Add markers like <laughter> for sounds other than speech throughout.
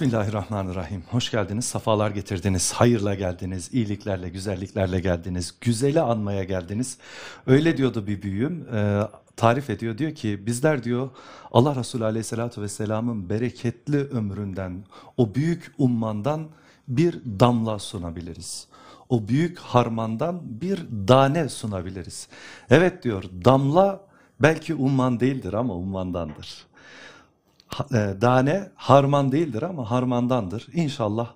Bismillahirrahmanirrahim. Hoş geldiniz, safalar getirdiniz, hayırla geldiniz, iyiliklerle, güzelliklerle geldiniz, güzeli anmaya geldiniz. Öyle diyordu bir büyüğüm, e, tarif ediyor. Diyor ki bizler diyor Allah Resulü aleyhissalatü vesselamın bereketli ömründen, o büyük ummandan bir damla sunabiliriz. O büyük harmandan bir tane sunabiliriz. Evet diyor damla belki umman değildir ama ummandandır. E, dane harman değildir ama harmandandır. İnşallah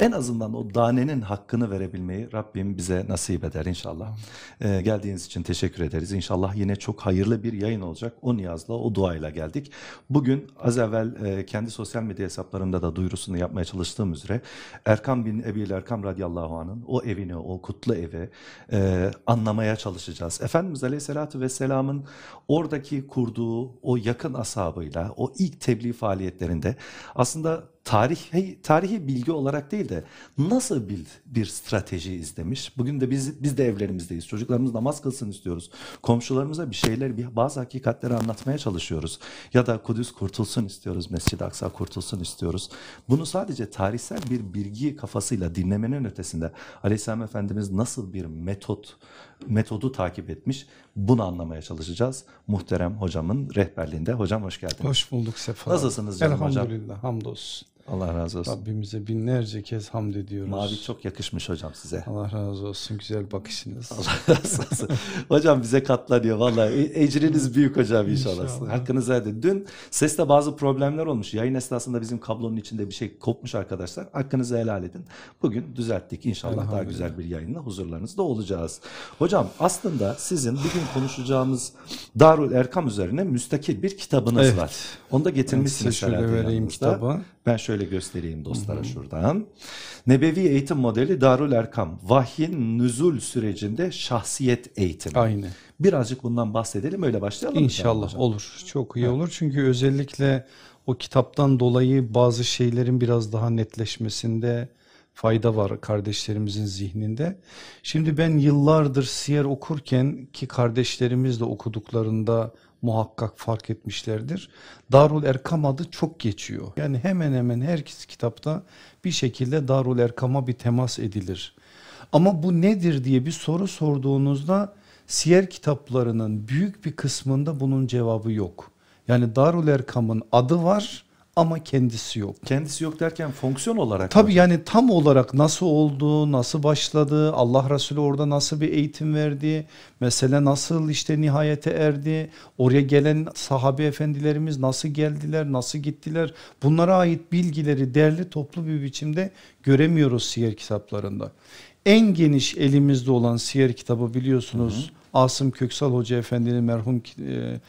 en azından o danenin hakkını verebilmeyi Rabbim bize nasip eder inşallah. Ee, geldiğiniz için teşekkür ederiz. İnşallah yine çok hayırlı bir yayın olacak. O niyazla, o duayla geldik. Bugün az evvel e, kendi sosyal medya hesaplarımda da duyurusunu yapmaya çalıştığım üzere Erkam bin Ebil Erkam radıyallahu anh'ın o evini, o kutlu evi e, anlamaya çalışacağız. Efendimiz Aleyhisselatü Vesselam'ın oradaki kurduğu o yakın ashabıyla, o ilk tebliğ faaliyetlerinde aslında tarihi, tarihi bilgi olarak değil de nasıl bir, bir strateji izlemiş. Bugün de biz, biz de evlerimizdeyiz. Çocuklarımız namaz kılsın istiyoruz. Komşularımıza bir şeyler, bir, bazı hakikatleri anlatmaya çalışıyoruz. Ya da Kudüs kurtulsun istiyoruz, Mescid-i Aksa kurtulsun istiyoruz. Bunu sadece tarihsel bir bilgi kafasıyla dinlemenin ötesinde Aleyhisselam Efendimiz nasıl bir metot, metodu takip etmiş bunu anlamaya çalışacağız. Muhterem hocamın rehberliğinde. Hocam hoş geldiniz. Hoş bulduk Sefa. Nasılsınız canım Elhamdülillah, hocam? Elhamdülillah hamdolsun. Allah razı olsun. Rabbimize binlerce kez hamd ediyoruz. Mavi çok yakışmış hocam size. Allah razı olsun güzel bakışınız. Allah razı olsun. hocam bize katlanıyor vallahi. E- Ecriniz büyük hocam inşallah. İnşallah. Hakkınızı edin. Dün seste bazı problemler olmuş. Yayın esnasında bizim kablonun içinde bir şey kopmuş arkadaşlar. Hakkınızı helal edin. Bugün düzelttik. İnşallah daha güzel bir yayınla huzurlarınızda olacağız. Hocam aslında sizin bugün konuşacağımız Darül Erkam üzerine müstakil bir kitabınız Evet. var. Onu da Ben getirmişsiniz size şöyle vereyim kitabı. Ben şöyle göstereyim dostlara şuradan. Nebevi eğitim modeli Darül Erkam. Vahyin nüzul sürecinde şahsiyet eğitimi. Aynı. Birazcık bundan bahsedelim öyle başlayalım. İnşallah olur. Çok iyi olur. Çünkü özellikle o kitaptan dolayı bazı şeylerin biraz daha netleşmesinde fayda var kardeşlerimizin zihninde. Şimdi ben yıllardır siyer okurken ki kardeşlerimiz de okuduklarında muhakkak fark etmişlerdir. Darul Erkam adı çok geçiyor. Yani hemen hemen herkes kitapta bir şekilde Darul Erkam'a bir temas edilir. Ama bu nedir diye bir soru sorduğunuzda siyer kitaplarının büyük bir kısmında bunun cevabı yok. Yani Darul Erkam'ın adı var ama kendisi yok. Kendisi yok derken fonksiyon olarak. Tabii hocam. yani tam olarak nasıl oldu, nasıl başladı, Allah Resulü orada nasıl bir eğitim verdi, mesele nasıl işte nihayete erdi, oraya gelen sahabe efendilerimiz nasıl geldiler, nasıl gittiler bunlara ait bilgileri derli toplu bir biçimde göremiyoruz siyer kitaplarında. En geniş elimizde olan siyer kitabı biliyorsunuz Asım Köksal Hoca Efendi'nin merhum e,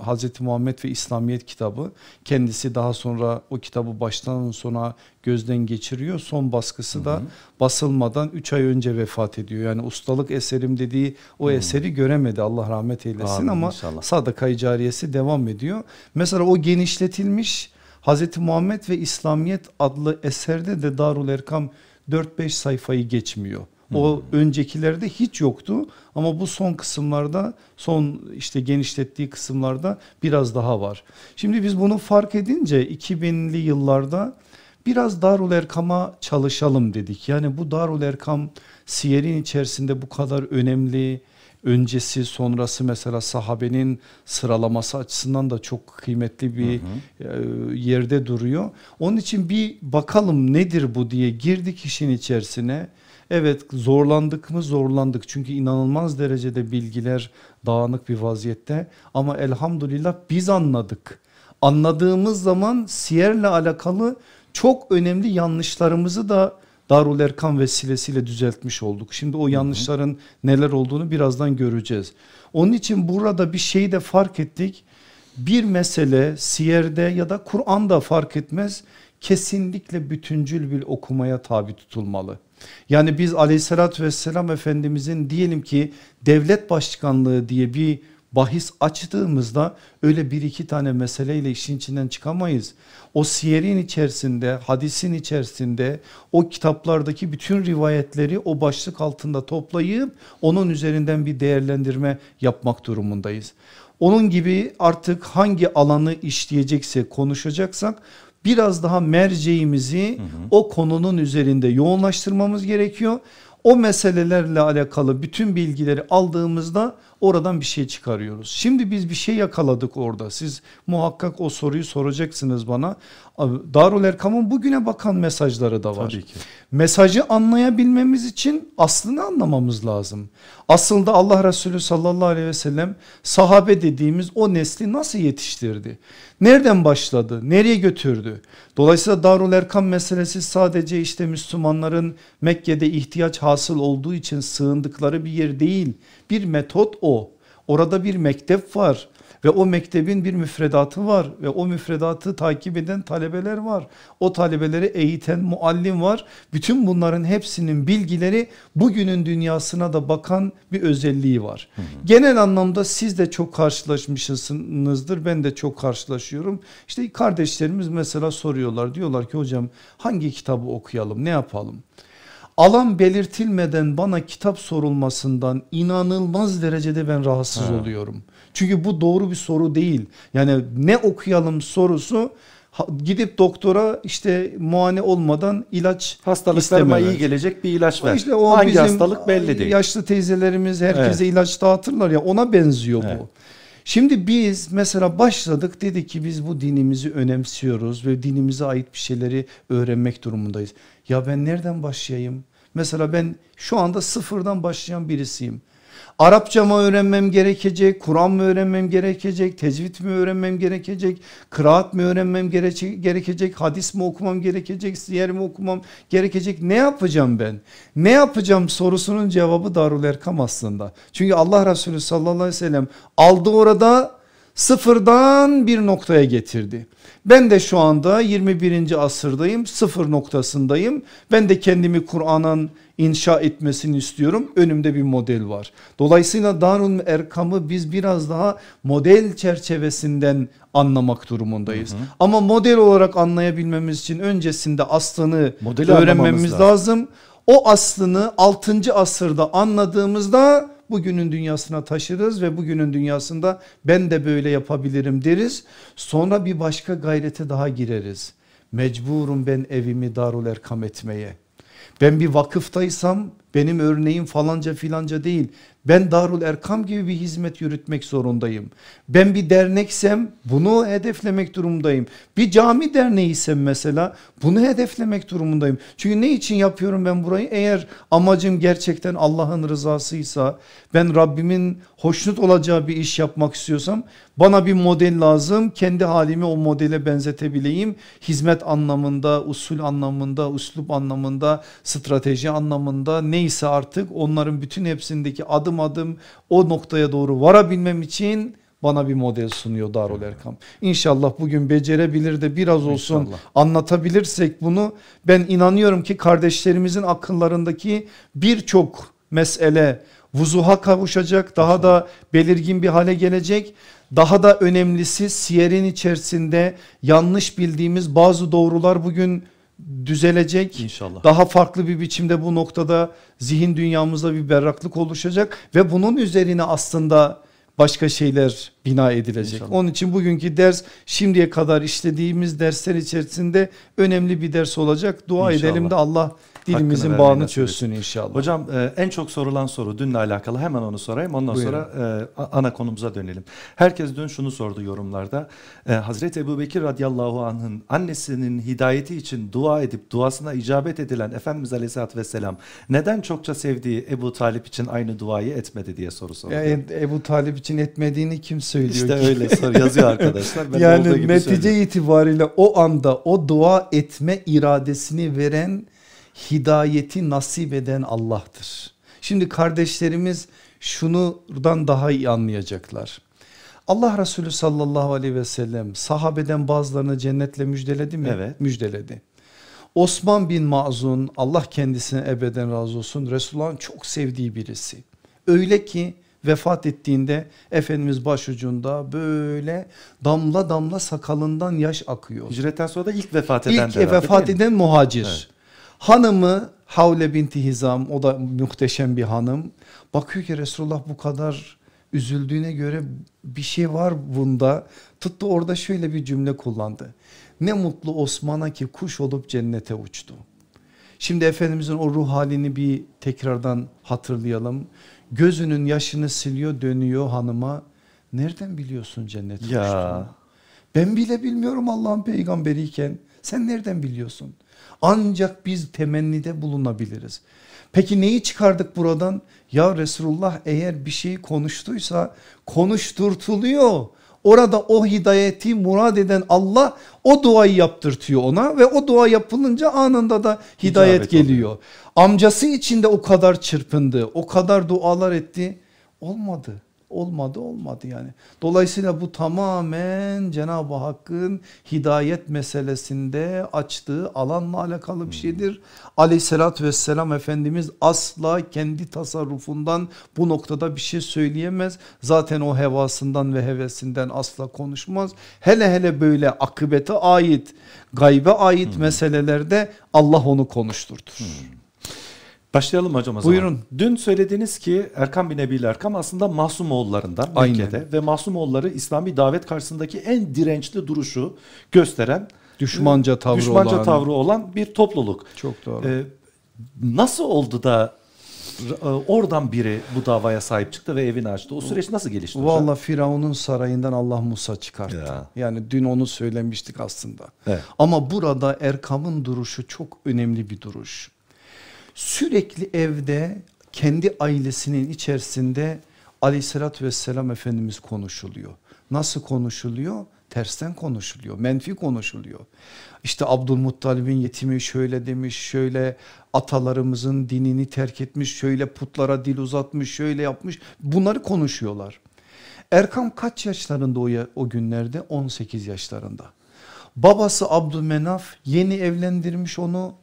Hazreti Muhammed ve İslamiyet kitabı. Kendisi daha sonra o kitabı baştan sona gözden geçiriyor. Son baskısı da basılmadan 3 ay önce vefat ediyor. Yani ustalık eserim dediği o eseri göremedi Allah rahmet eylesin Amin, ama inşallah. sadaka cariyesi devam ediyor. Mesela o genişletilmiş Hazreti Muhammed ve İslamiyet adlı eserde de Darul Erkam 4-5 sayfayı geçmiyor. O öncekilerde hiç yoktu ama bu son kısımlarda son işte genişlettiği kısımlarda biraz daha var. Şimdi biz bunu fark edince 2000'li yıllarda biraz Darul Erkam'a çalışalım dedik. Yani bu Darul Erkam siyerin içerisinde bu kadar önemli öncesi sonrası mesela sahabenin sıralaması açısından da çok kıymetli bir e, yerde duruyor. Onun için bir bakalım nedir bu diye girdik işin içerisine. Evet zorlandık mı zorlandık çünkü inanılmaz derecede bilgiler dağınık bir vaziyette ama elhamdülillah biz anladık. Anladığımız zaman siyerle alakalı çok önemli yanlışlarımızı da Darul Erkam vesilesiyle düzeltmiş olduk. Şimdi o yanlışların neler olduğunu birazdan göreceğiz. Onun için burada bir şeyi de fark ettik. Bir mesele siyerde ya da Kur'an'da fark etmez kesinlikle bütüncül bir okumaya tabi tutulmalı. Yani biz aleyhissalatü vesselam efendimizin diyelim ki devlet başkanlığı diye bir bahis açtığımızda öyle bir iki tane meseleyle işin içinden çıkamayız. O siyerin içerisinde hadisin içerisinde o kitaplardaki bütün rivayetleri o başlık altında toplayıp onun üzerinden bir değerlendirme yapmak durumundayız. Onun gibi artık hangi alanı işleyecekse konuşacaksak biraz daha merceğimizi hı hı. o konunun üzerinde yoğunlaştırmamız gerekiyor. O meselelerle alakalı bütün bilgileri aldığımızda oradan bir şey çıkarıyoruz. Şimdi biz bir şey yakaladık orada. Siz muhakkak o soruyu soracaksınız bana. Darul Erkam'ın bugüne bakan mesajları da var. Tabii ki. Mesajı anlayabilmemiz için aslını anlamamız lazım. Aslında Allah Resulü sallallahu aleyhi ve sellem sahabe dediğimiz o nesli nasıl yetiştirdi? Nereden başladı? Nereye götürdü? Dolayısıyla Darul Erkam meselesi sadece işte Müslümanların Mekke'de ihtiyaç hasıl olduğu için sığındıkları bir yer değil. Bir metot o. Orada bir mektep var ve o mektebin bir müfredatı var ve o müfredatı takip eden talebeler var. O talebeleri eğiten muallim var. Bütün bunların hepsinin bilgileri bugünün dünyasına da bakan bir özelliği var. Hı hı. Genel anlamda siz de çok karşılaşmışsınızdır ben de çok karşılaşıyorum. İşte kardeşlerimiz mesela soruyorlar diyorlar ki hocam hangi kitabı okuyalım ne yapalım? Alan belirtilmeden bana kitap sorulmasından inanılmaz derecede ben rahatsız ha. oluyorum. Çünkü bu doğru bir soru değil. Yani ne okuyalım sorusu gidip doktora işte muayene olmadan ilaç hastalıklarıma iyi gelecek bir ilaç ver. İşte o Hangi hastalık belli değil. Yaşlı teyzelerimiz herkese evet. ilaç dağıtırlar ya ona benziyor evet. bu. Şimdi biz mesela başladık dedik ki biz bu dinimizi önemsiyoruz ve dinimize ait bir şeyleri öğrenmek durumundayız. Ya ben nereden başlayayım? Mesela ben şu anda sıfırdan başlayan birisiyim. Arapça mı öğrenmem gerekecek, Kur'an mı öğrenmem gerekecek, tecvid mi öğrenmem gerekecek, kıraat mı öğrenmem gerekecek, hadis mi okumam gerekecek, siyer mi okumam gerekecek ne yapacağım ben? Ne yapacağım sorusunun cevabı Darul Erkam aslında. Çünkü Allah Resulü sallallahu aleyhi ve sellem aldı orada sıfırdan bir noktaya getirdi. Ben de şu anda 21. asırdayım sıfır noktasındayım. Ben de kendimi Kur'an'ın inşa etmesini istiyorum. Önümde bir model var. Dolayısıyla Darul Erkam'ı biz biraz daha model çerçevesinden anlamak durumundayız. Hı hı. Ama model olarak anlayabilmemiz için öncesinde aslını Modeli öğrenmemiz lazım. lazım. O aslını 6. asırda anladığımızda bugünün dünyasına taşırız ve bugünün dünyasında ben de böyle yapabilirim deriz. Sonra bir başka gayrete daha gireriz. Mecburum ben evimi Darul Erkam etmeye. Ben bir vakıftaysam benim örneğim falanca filanca değil. Ben Darul Erkam gibi bir hizmet yürütmek zorundayım. Ben bir derneksem bunu hedeflemek durumundayım. Bir cami derneğiysem mesela bunu hedeflemek durumundayım. Çünkü ne için yapıyorum ben burayı? Eğer amacım gerçekten Allah'ın rızasıysa ben Rabbimin hoşnut olacağı bir iş yapmak istiyorsam bana bir model lazım. Kendi halimi o modele benzetebileyim. Hizmet anlamında, usul anlamında, üslup anlamında, strateji anlamında neyse artık onların bütün hepsindeki adım adım o noktaya doğru varabilmem için bana bir model sunuyor Darul Erkam. İnşallah bugün becerebilir de biraz olsun İnşallah. anlatabilirsek bunu ben inanıyorum ki kardeşlerimizin akıllarındaki birçok mesele vuzuha kavuşacak daha da belirgin bir hale gelecek. Daha da önemlisi siyerin içerisinde yanlış bildiğimiz bazı doğrular bugün düzelecek. İnşallah. Daha farklı bir biçimde bu noktada zihin dünyamızda bir berraklık oluşacak ve bunun üzerine aslında başka şeyler bina edilecek. İnşallah. Onun için bugünkü ders şimdiye kadar işlediğimiz dersler içerisinde önemli bir ders olacak. Dua İnşallah. edelim de Allah dilimizin bağını çözsün inşallah. Hocam e, en çok sorulan soru dünle alakalı hemen onu sorayım ondan Buyurun. sonra e, ana konumuza dönelim. Herkes dün şunu sordu yorumlarda. E, Hazreti Ebu Bekir radıyallahu anh'ın annesinin hidayeti için dua edip duasına icabet edilen Efendimiz aleyhissalatü vesselam neden çokça sevdiği Ebu Talip için aynı duayı etmedi diye soru sordu. Yani Ebu Talip için etmediğini kim söylüyor İşte ki? öyle sor, yazıyor arkadaşlar. Ben yani netice söyleyeyim. itibariyle o anda o dua etme iradesini veren hidayeti nasip eden Allah'tır. Şimdi kardeşlerimiz şunudan daha iyi anlayacaklar. Allah Resulü sallallahu aleyhi ve sellem sahabeden bazılarını cennetle müjdeledi mi? Evet. Müjdeledi. Osman bin Mazun Allah kendisine ebeden razı olsun Resulullah'ın çok sevdiği birisi. Öyle ki vefat ettiğinde Efendimiz başucunda böyle damla damla sakalından yaş akıyor. Hicretten sonra da ilk vefat eden. İlk vefat eden muhacir. Evet. Hanımı Havle binti Hizam o da muhteşem bir hanım. Bakıyor ki Resulullah bu kadar üzüldüğüne göre bir şey var bunda. Tuttu orada şöyle bir cümle kullandı. Ne mutlu Osman'a ki kuş olup cennete uçtu. Şimdi Efendimizin o ruh halini bir tekrardan hatırlayalım. Gözünün yaşını siliyor dönüyor hanıma. Nereden biliyorsun cennete Ya. uçtuğunu? Ben bile bilmiyorum Allah'ın peygamberiyken. Sen nereden biliyorsun? Ancak biz temennide bulunabiliriz. Peki neyi çıkardık buradan? Ya Resulullah eğer bir şeyi konuştuysa konuşturtuluyor. Orada o hidayeti murad eden Allah o duayı yaptırtıyor ona ve o dua yapılınca anında da hidayet İcabet geliyor. Amcası için de o kadar çırpındı, o kadar dualar etti. Olmadı. Olmadı olmadı yani. Dolayısıyla bu tamamen Cenab-ı Hakk'ın hidayet meselesinde açtığı alanla alakalı bir şeydir. Aleyhissalatü vesselam Efendimiz asla kendi tasarrufundan bu noktada bir şey söyleyemez. Zaten o hevasından ve hevesinden asla konuşmaz. Hele hele böyle akıbete ait gaybe ait meselelerde Allah onu konuşturtur. Başlayalım hocam o zaman. Buyurun. Dün söylediniz ki Erkam bin Ebil Erkam aslında Masumoğullarından Aynen. Mekke'de ve Masumoğulları İslami davet karşısındaki en dirençli duruşu gösteren Düşmanca tavrı düşmanca olan. tavrı olan bir topluluk. Çok doğru. Ee, nasıl oldu da e, oradan biri bu davaya sahip çıktı ve evini açtı? O süreç nasıl gelişti? Valla Firavun'un sarayından Allah Musa çıkarttı. Ya. Yani dün onu söylemiştik aslında. Evet. Ama burada Erkam'ın duruşu çok önemli bir duruş. Sürekli evde kendi ailesinin içerisinde aleyhissalatü vesselam Efendimiz konuşuluyor. Nasıl konuşuluyor? Tersten konuşuluyor, menfi konuşuluyor. İşte Abdülmuttalib'in yetimi şöyle demiş, şöyle atalarımızın dinini terk etmiş, şöyle putlara dil uzatmış, şöyle yapmış. Bunları konuşuyorlar. Erkam kaç yaşlarında o, günlerde? 18 yaşlarında. Babası Abdülmenaf yeni evlendirmiş onu.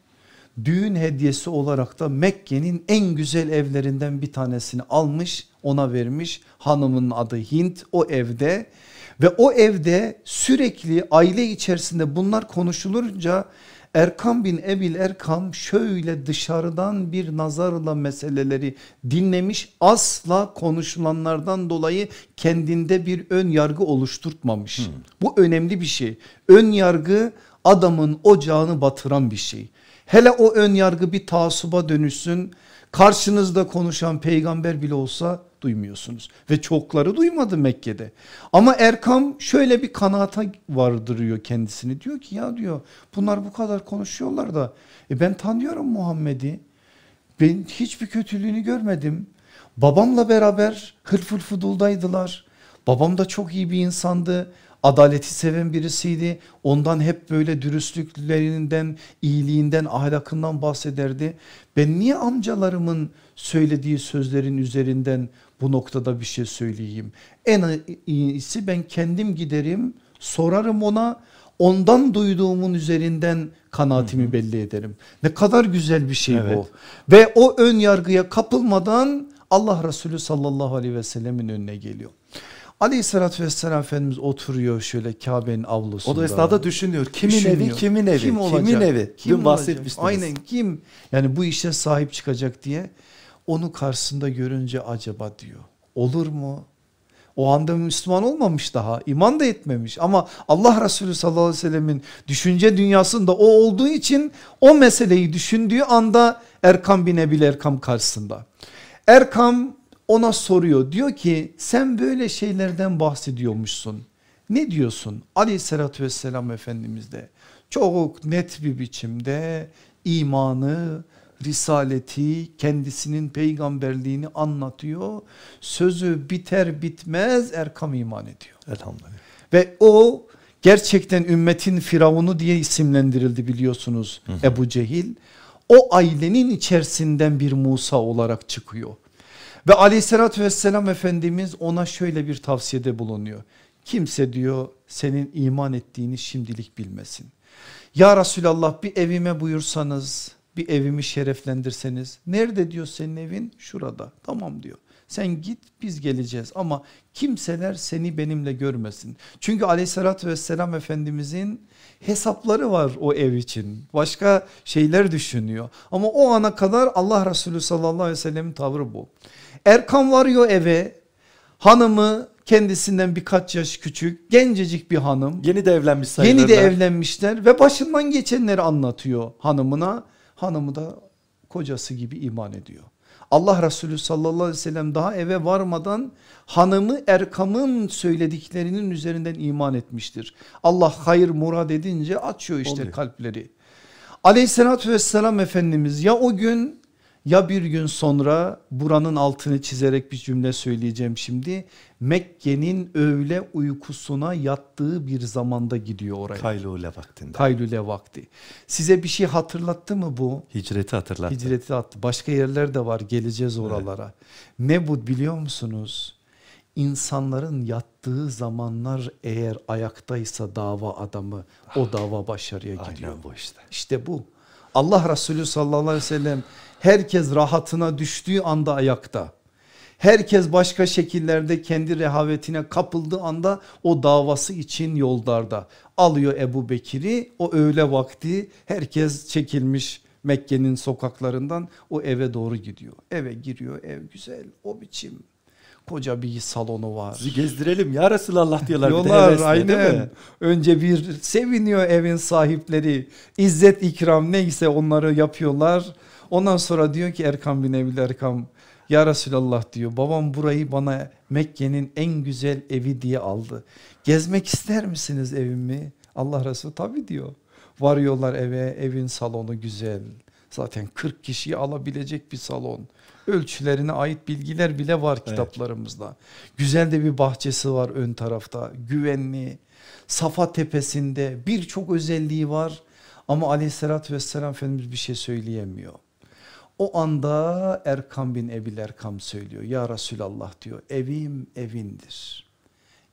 Düğün hediyesi olarak da Mekke'nin en güzel evlerinden bir tanesini almış ona vermiş. Hanımın adı Hint o evde ve o evde sürekli aile içerisinde bunlar konuşulunca Erkam bin Ebil Erkam şöyle dışarıdan bir nazarla meseleleri dinlemiş asla konuşulanlardan dolayı kendinde bir ön yargı oluşturtmamış. Bu önemli bir şey. Ön yargı adamın ocağını batıran bir şey. Hele o ön yargı bir taassuba dönüşsün. Karşınızda konuşan peygamber bile olsa duymuyorsunuz. Ve çokları duymadı Mekke'de. Ama Erkam şöyle bir kanaata vardırıyor kendisini. Diyor ki ya diyor bunlar bu kadar konuşuyorlar da e ben tanıyorum Muhammed'i. Ben hiçbir kötülüğünü görmedim. Babamla beraber hırfır fuduldaydılar. Babam da çok iyi bir insandı. Adaleti seven birisiydi. Ondan hep böyle dürüstlüklerinden, iyiliğinden, ahlakından bahsederdi. Ben niye amcalarımın söylediği sözlerin üzerinden bu noktada bir şey söyleyeyim? En iyisi ben kendim giderim, sorarım ona. Ondan duyduğumun üzerinden kanaatimi belli ederim. Ne kadar güzel bir şey Evet. bu. Ve o ön yargıya kapılmadan Allah Resulü sallallahu aleyhi ve sellemin önüne geliyor. Aleyhissalatü vesselam Efendimiz oturuyor şöyle Kabe'nin avlusunda. O da esnada düşünüyor. Kimin evi, Düşünüyor. kimin evi, Kim olacak? kimin evi? Kim Dün bahsetmiştiniz. Aynen kim? Yani bu işe sahip çıkacak diye onu karşısında görünce acaba diyor. Olur mu? O anda Müslüman olmamış daha iman da etmemiş ama Allah Resulü sallallahu aleyhi ve sellemin düşünce dünyasında o olduğu için o meseleyi düşündüğü anda Erkam bin Ebil Erkam karşısında. Erkam ona soruyor diyor ki sen böyle şeylerden bahsediyormuşsun. Ne diyorsun? Aleyhissalatü vesselam Efendimiz de çok net bir biçimde imanı, risaleti, kendisinin peygamberliğini anlatıyor. Sözü biter bitmez Erkam iman ediyor. Elhamdülillah. Ve o gerçekten ümmetin firavunu diye isimlendirildi biliyorsunuz Ebu Cehil. O ailenin içerisinden bir Musa olarak çıkıyor. Ve aleyhissalatü vesselam Efendimiz ona şöyle bir tavsiyede bulunuyor. Kimse diyor senin iman ettiğini şimdilik bilmesin. Ya Resulallah bir evime buyursanız bir evimi şereflendirseniz. Nerede diyor senin evin? Şurada. Tamam diyor. Sen git biz geleceğiz ama kimseler seni benimle görmesin. Çünkü aleyhissalatü vesselam Efendimizin hesapları var o ev için. Başka şeyler düşünüyor. Ama o ana kadar Allah Resulü sallallahu aleyhi ve sellemin tavrı bu. Erkam varıyor eve hanımı Kendisinden birkaç yaş küçük gencecik bir hanım. Yeni de evlenmiş sayılırlar. Yeni de evlenmişler ve başından geçenleri anlatıyor hanımına. Hanımı da kocası gibi iman ediyor. Allah Resulü sallallahu aleyhi ve sellem daha eve varmadan hanımı Erkam'ın söylediklerinin üzerinden iman etmiştir. Allah hayır murad edince açıyor işte Oluyor. kalpleri. Aleyhissalatü vesselam Efendimiz ya o gün ya bir gün sonra buranın altını çizerek bir cümle söyleyeceğim şimdi. Mekke'nin öğle uykusuna yattığı bir zamanda gidiyor oraya. Kaylule vaktinde. Kaylule vakti. Size bir şey hatırlattı mı bu? Hicreti hatırlattı. Hicreti attı. Başka yerler de var geleceğiz oralara. Ne bu biliyor musunuz? İnsanların yattığı zamanlar eğer ayaktaysa dava adamı o dava başarıya gidiyor. Aynen bu işte. İşte bu. Allah Resulü sallallahu aleyhi ve sellem herkes rahatına düştüğü anda ayakta. Herkes başka şekillerde kendi rehavetine kapıldığı anda o davası için yollarda. Alıyor Ebu Bekir'i o öğle vakti herkes çekilmiş Mekke'nin sokaklarından o eve doğru gidiyor. Eve giriyor ev güzel o biçim koca bir salonu var. Sizi gezdirelim ya Resulallah diyorlar. Diyorlar hevesle, aynen. Önce bir seviniyor evin sahipleri. İzzet ikram neyse onları yapıyorlar. Ondan sonra diyor ki Erkam bin Ebil Erkam ya Resulallah diyor babam burayı bana Mekke'nin en güzel evi diye aldı. Gezmek ister misiniz evimi? Allah Resulü tabi diyor. Varıyorlar eve evin salonu güzel. Zaten 40 kişiyi alabilecek bir salon. Ölçülerine ait bilgiler bile var kitaplarımızda. Güzel de bir bahçesi var ön tarafta. Güvenli. Safa tepesinde birçok özelliği var. Ama aleyhissalatü vesselam Efendimiz bir şey söyleyemiyor. O anda Erkam bin Ebil Erkam söylüyor. Ya Resulallah diyor evim evindir.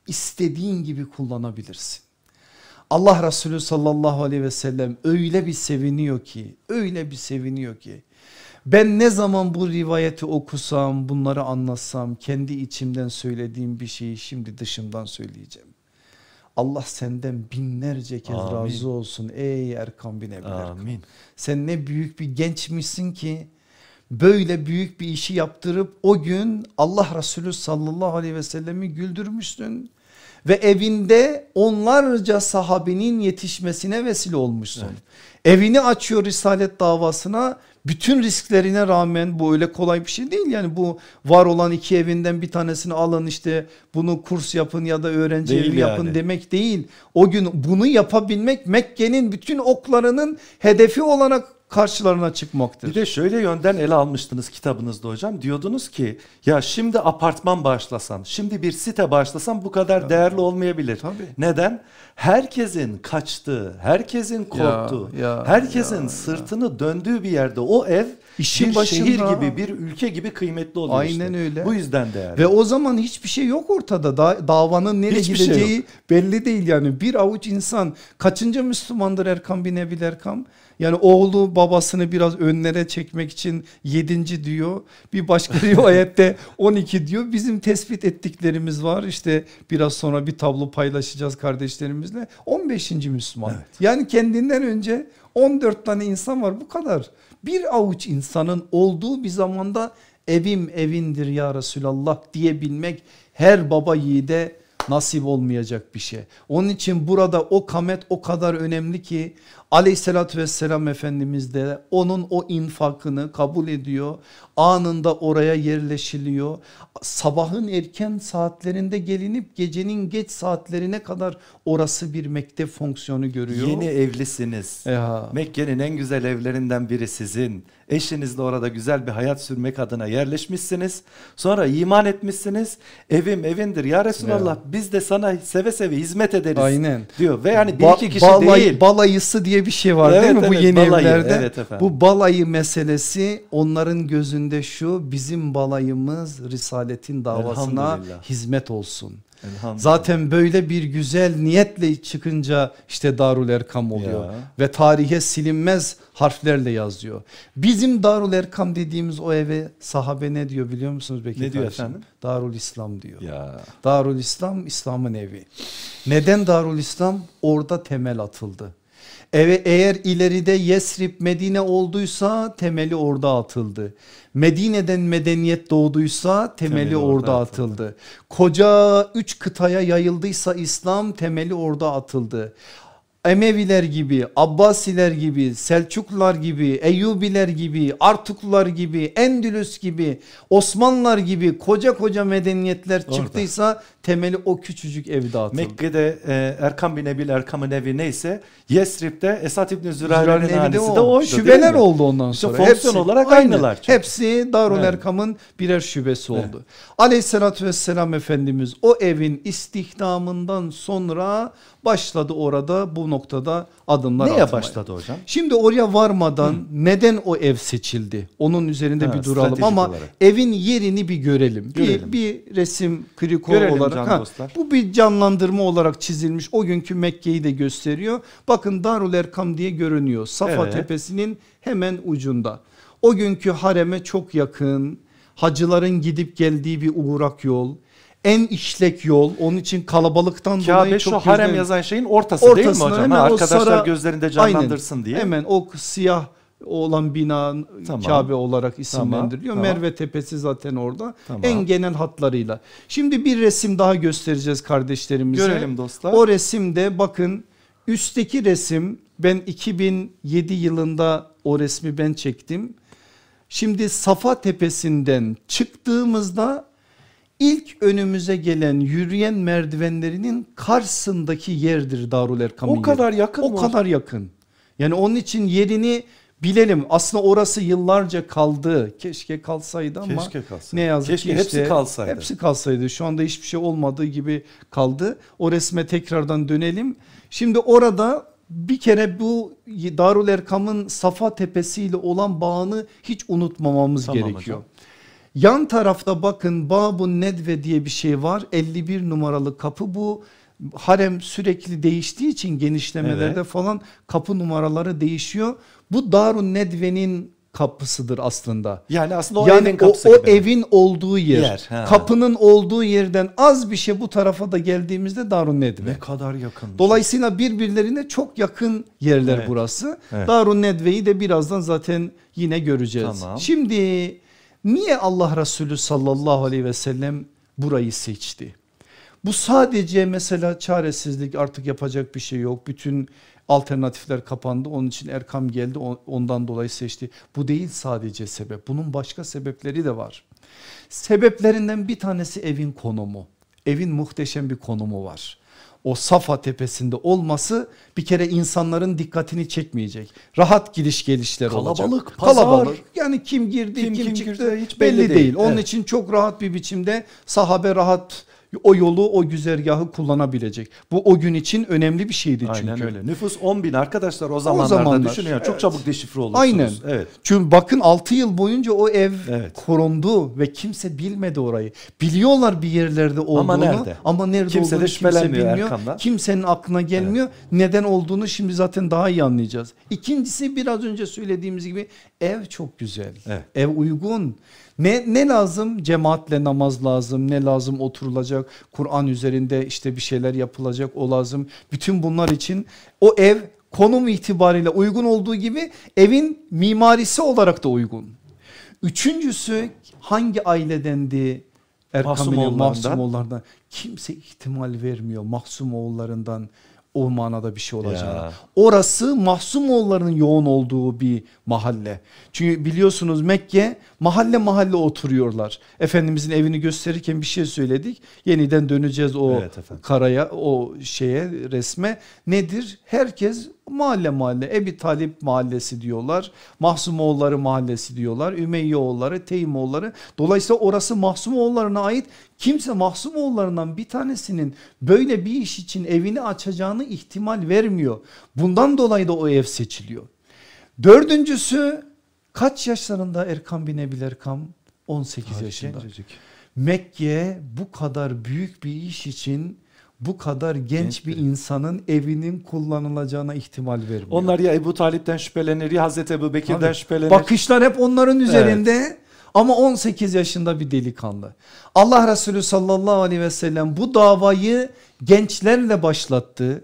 İstediğin gibi kullanabilirsin. Allah Resulü sallallahu aleyhi ve sellem öyle bir seviniyor ki öyle bir seviniyor ki ben ne zaman bu rivayeti okusam bunları anlatsam kendi içimden söylediğim bir şeyi şimdi dışımdan söyleyeceğim. Allah senden binlerce kez Amin. razı olsun ey Erkam bin Ebi. Amin. Sen ne büyük bir gençmişsin ki böyle büyük bir işi yaptırıp o gün Allah Resulü sallallahu aleyhi ve sellemi güldürmüşsün. Ve evinde onlarca sahabenin yetişmesine vesile olmuşsun. Evini açıyor Risalet davasına bütün risklerine rağmen bu öyle kolay bir şey değil. Yani bu var olan iki evinden bir tanesini alın işte bunu kurs yapın ya da öğrenci Değil evi yapın yani. demek değil. O gün bunu yapabilmek Mekke'nin bütün oklarının hedefi olarak karşılarına çıkmaktır. Bir de şöyle yönden ele almıştınız kitabınızda hocam. Diyordunuz ki ya şimdi apartman bağışlasan, şimdi bir site bağışlasan bu kadar değerli olmayabilir. Tabii. Neden? Herkesin kaçtığı, herkesin korktuğu, ya, herkesin ya, sırtını döndüğü bir yerde o ev İşin bir başında- şehir gibi, bir ülke gibi kıymetli oluyor Aynen işte. öyle. Bu yüzden değerli. Ve o zaman hiçbir şey yok ortada. Da, davanın nereye Hiçbir şey gideceği belli değil yani. Bir avuç insan kaçıncı Müslümandır Erkam bin Ebil Erkam? Yani oğlu babasını biraz önlere çekmek için yedinci diyor. Bir başka rivayette <laughs> 12 diyor. Bizim tespit ettiklerimiz var. İşte biraz sonra bir tablo paylaşacağız kardeşlerimizle. 15. Müslüman. Evet. Yani kendinden önce 14 tane insan var bu kadar. Bir avuç insanın olduğu bir zamanda evim evindir ya Resulallah diyebilmek her baba yiğide nasip olmayacak bir şey. Onun için burada o kamet o kadar önemli ki aleyhissalatü vesselam Efendimiz de onun o infakını kabul ediyor. Anında oraya yerleşiliyor. Sabahın erken saatlerinde gelinip gecenin geç saatlerine kadar orası bir mektep fonksiyonu görüyor. Yeni evlisiniz. Mekke'nin en güzel evlerinden biri sizin. Eşinizle orada güzel bir hayat sürmek adına yerleşmişsiniz. Sonra iman etmişsiniz. Evim evindir ya Resulallah biz de sana seve seve hizmet ederiz Aynen. diyor. Ve yani bir Ba- iki kişi balay- değil. Balayısı diye bir şey var Evet, değil mi bu evet, yeni balayı, evlerde? evet efendim. bu balayı meselesi onların gözünde şu bizim balayımız Risaletin davasına hizmet olsun. Zaten böyle bir güzel niyetle çıkınca işte Darul Erkam oluyor Ya. ve tarihe silinmez harflerle yazıyor. Bizim Darul Erkam dediğimiz o eve sahabe ne diyor biliyor musunuz Bekir Ne diyor kardeşim? efendim? Darul İslam diyor. Ya. Darul İslam İslam'ın evi. Neden Darul İslam? Orada temel atıldı. Eve eğer ileride Yesrib Medine olduysa temeli orada atıldı. Medine'den medeniyet doğduysa temeli, Temeli orada, orada atıldı. Koca üç kıtaya yayıldıysa İslam temeli orada atıldı. Emeviler gibi, Abbasiler gibi, Selçuklular gibi, Eyyubiler gibi, Artuklular gibi, Endülüs gibi, Osmanlılar gibi koca koca medeniyetler Orada. çıktıysa temeli o küçücük evde atıldı. Mekke'de e, Erkam bin Ebil Erkam'ın evi neyse Yesrib'de Esat İbni evi hanesi o. de oydu mi? oldu ondan İşte sonra. fonksiyon olarak aynılar çünkü. Hepsi Darul Evet. Erkam'ın birer şubesi oldu. Aleyhissalatü vesselam Efendimiz o evin istihdamından sonra başladı orada bu noktada adımlar Neye atmaya. başladı hocam? Şimdi oraya varmadan neden o ev seçildi? Onun üzerinde Ha, bir duralım ama olarak. evin yerini bir görelim. Görelim. Bir, bir resim kriko Görelim olarak. Ha, dostlar. bu bir canlandırma olarak çizilmiş. O günkü Mekke'yi de gösteriyor. Bakın Darul Erkam diye görünüyor. Safa Evet. Tepesi'nin hemen ucunda. O günkü hareme çok yakın. Hacıların gidip geldiği bir uğrak yol. En işlek yol. Onun için kalabalıktan Kabe dolayı şu çok harem gözden- yazan şeyin ortası değil mi Ortasına hocam? hemen Ha, arkadaşlar sara- gözlerinde canlandırsın Aynen. diye. Hemen o siyah olan bina Tamam. Kabe olarak isimlendiriliyor. Tamam. Merve Tepesi zaten orada. Tamam. En genel hatlarıyla. Şimdi bir resim daha göstereceğiz kardeşlerimize. Görelim dostlar. O resimde bakın üstteki resim ben 2007 yılında o resmi ben çektim. Şimdi Safa Tepesi'nden çıktığımızda ilk önümüze gelen yürüyen merdivenlerinin karşısındaki yerdir Darul Erkam'ın o yeri. kadar yakın O mı? kadar yakın. Yani onun için yerini bilelim. Aslında orası yıllarca kaldı. Keşke kalsaydı ama Keşke kalsaydı. ne yazık Keşke ki hepsi işte kalsaydı. Hepsi kalsaydı. Şu anda hiçbir şey olmadığı gibi kaldı. O resme tekrardan dönelim. Şimdi orada bir kere bu Darul Erkam'ın Safa Tepesi ile olan bağını hiç unutmamamız Tamam gerekiyor. hocam. Yan tarafta bakın Babun Nedve diye bir şey var. 51 numaralı kapı bu. Harem sürekli değiştiği için genişlemelerde Evet. falan kapı numaraları değişiyor. Bu Darun Nedve'nin kapısıdır aslında. Yani aslında o yani evin o, kapısı o gibi. evin olduğu yer. Yer, kapının olduğu yerden az bir şey bu tarafa da geldiğimizde Darun Nedve. Ne kadar yakın. Dolayısıyla birbirlerine çok yakın yerler Evet. burası. Evet. Darun Nedve'yi de birazdan zaten yine göreceğiz. Tamam. Şimdi niye Allah Resulü sallallahu aleyhi ve sellem burayı seçti? Bu sadece mesela çaresizlik artık yapacak bir şey yok. Bütün alternatifler kapandı. Onun için Erkam geldi ondan dolayı seçti. Bu değil sadece sebep. Bunun başka sebepleri de var. Sebeplerinden bir tanesi evin konumu. Evin muhteşem bir konumu var. O Safa tepesinde olması bir kere insanların dikkatini çekmeyecek. Rahat gidiş gelişler olacak. Kalabalık, pazar. Kalabalık. Yani kim girdi Kim kim, kim çıktı girdi hiç belli, belli değil. değil. Onun Evet. için çok rahat bir biçimde sahabe rahat o yolu o güzergahı kullanabilecek. Bu o gün için önemli bir şeydi çünkü. Aynen öyle. Nüfus 10 bin arkadaşlar o zamanlarda zamanlar, düşünün ya çok evet. çabuk deşifre olursunuz. Aynen. Evet. Çünkü bakın 6 yıl boyunca o ev Evet. korundu ve kimse bilmedi orayı. Biliyorlar bir yerlerde olduğunu nerede? ama nerede Kimse olduğunu kimse bilmiyor. Erkam'dan. Kimsenin aklına gelmiyor. Neden olduğunu şimdi zaten daha iyi anlayacağız. İkincisi biraz önce söylediğimiz gibi ev çok güzel. Evet. Ev uygun. Ne, ne lazım? Cemaatle namaz lazım. Ne lazım? Oturulacak. Kur'an üzerinde işte bir şeyler yapılacak. O lazım. Bütün bunlar için o ev konum itibariyle uygun olduğu gibi evin mimarisi olarak da uygun. Üçüncüsü hangi ailedendi? Mahsumoğullarından. Mahsumoğullarından. Kimse ihtimal vermiyor Mahsumoğullarından o manada bir şey olacağını. Ya. Orası Mahsumoğullarının yoğun olduğu bir mahalle. Çünkü biliyorsunuz Mekke mahalle mahalle oturuyorlar. Efendimizin evini gösterirken bir şey söyledik. Yeniden döneceğiz o Evet efendim. karaya o şeye resme. Nedir? Herkes mahalle mahalle Ebi Talip mahallesi diyorlar. Mahsumoğulları mahallesi diyorlar. Ümeyyeoğulları, Teymoğulları. Dolayısıyla orası Mahsumoğullarına ait. Kimse Mahsumoğullarından bir tanesinin böyle bir iş için evini açacağını ihtimal vermiyor. Bundan dolayı da o ev seçiliyor. Dördüncüsü kaç yaşlarında Erkam bin Ebil Erkam? 18 yaşında. Gencecik. Mekke bu kadar büyük bir iş için bu kadar genç, Genç bir insanın evinin kullanılacağına ihtimal vermiyor. Onlar ya Ebu Talip'ten şüphelenir ya Hazreti Ebu Bekir'den Tabii. şüphelenir. Bakışlar hep onların üzerinde ama 18 yaşında bir delikanlı. Allah Resulü sallallahu aleyhi ve sellem bu davayı gençlerle başlattı.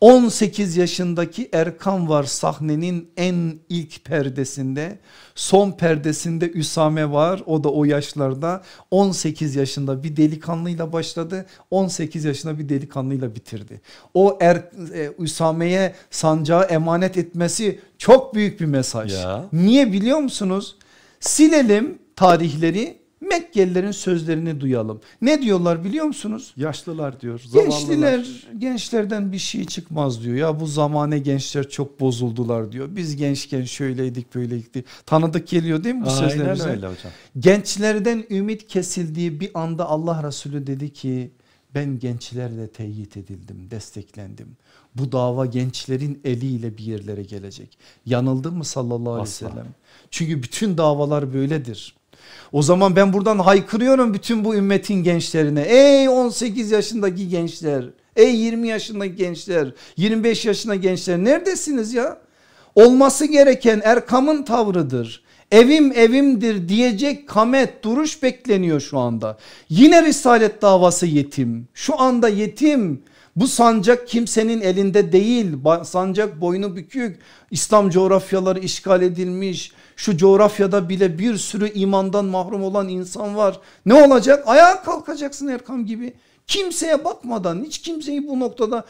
18 yaşındaki Erkan var sahnenin en ilk perdesinde. Son perdesinde Üsame var. O da o yaşlarda 18 yaşında bir delikanlıyla başladı. 18 yaşında bir delikanlıyla bitirdi. O er, e, Üsame'ye sancağı emanet etmesi çok büyük bir mesaj. Ya. Niye biliyor musunuz? Silelim tarihleri Mekkelilerin sözlerini duyalım. Ne diyorlar biliyor musunuz? Yaşlılar diyor. Zavallılar. Gençliler gençlerden bir şey çıkmaz diyor. Ya bu zamane gençler çok bozuldular diyor. Biz gençken şöyleydik böyleydik. Tanıdık geliyor değil mi bu sözler Aynen bize? öyle hocam. Gençlerden ümit kesildiği bir anda Allah Resulü dedi ki ben gençlerle teyit edildim, desteklendim. Bu dava gençlerin eliyle bir yerlere gelecek. Yanıldı mı sallallahu aleyhi ve sellem? Çünkü bütün davalar böyledir. O zaman ben buradan haykırıyorum bütün bu ümmetin gençlerine. Ey 18 yaşındaki gençler, ey 20 yaşındaki gençler, 25 yaşındaki gençler neredesiniz ya? Olması gereken Erkam'ın tavrıdır. Evim evimdir diyecek kamet duruş bekleniyor şu anda. Yine Risalet davası yetim. Şu anda yetim. Bu sancak kimsenin elinde değil. Sancak boynu bükük. İslam coğrafyaları işgal edilmiş. Şu coğrafyada bile bir sürü imandan mahrum olan insan var. Ne olacak? Ayağa kalkacaksın Erkam gibi. Kimseye bakmadan hiç kimseyi bu noktada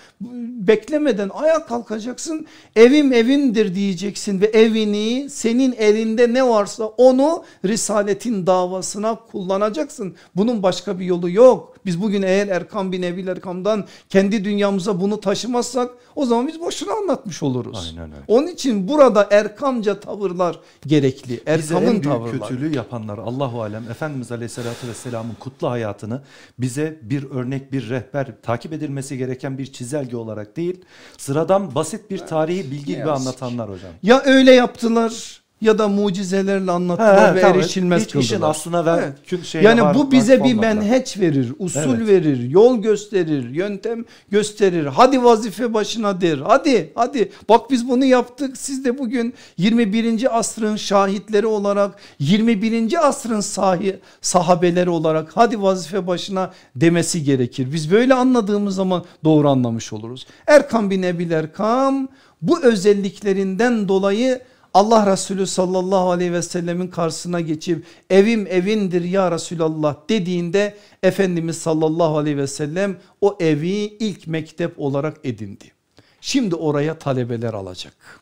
beklemeden ayağa kalkacaksın. Evim evimdir diyeceksin ve evini senin elinde ne varsa onu risaletin davasına kullanacaksın. Bunun başka bir yolu yok. Biz bugün eğer Erkam bin Ebil Erkam'dan kendi dünyamıza bunu taşımazsak o zaman biz boşuna anlatmış oluruz. Aynen öyle. Onun için burada Erkamca tavırlar gerekli. Erkam'ın en büyük tavırları. kötülüğü yapanlar Allahu alem Efendimiz Aleyhisselatü Vesselam'ın kutlu hayatını bize bir örnek bir rehber takip edilmesi gereken bir çizelge olarak değil sıradan basit bir tarihi bilgi gibi anlatanlar hocam. Ya öyle yaptılar ya da mucizelerle anlattılar He, ve tamam. erişilmez Hiç işin kıldılar. aslına ver, Evet. Yani var- bu bize bir menheç verir, usul Evet. verir, yol gösterir, yöntem gösterir. Hadi vazife başına der. Hadi hadi bak biz bunu yaptık. Siz de bugün 21. asrın şahitleri olarak 21. asrın sahi, sahabeleri olarak hadi vazife başına demesi gerekir. Biz böyle anladığımız zaman doğru anlamış oluruz. Erkam bin Ebil Erkam bu özelliklerinden dolayı Allah Resulü sallallahu aleyhi ve sellemin karşısına geçip evim evindir ya Resulallah dediğinde Efendimiz sallallahu aleyhi ve sellem o evi ilk mektep olarak edindi. Şimdi oraya talebeler alacak.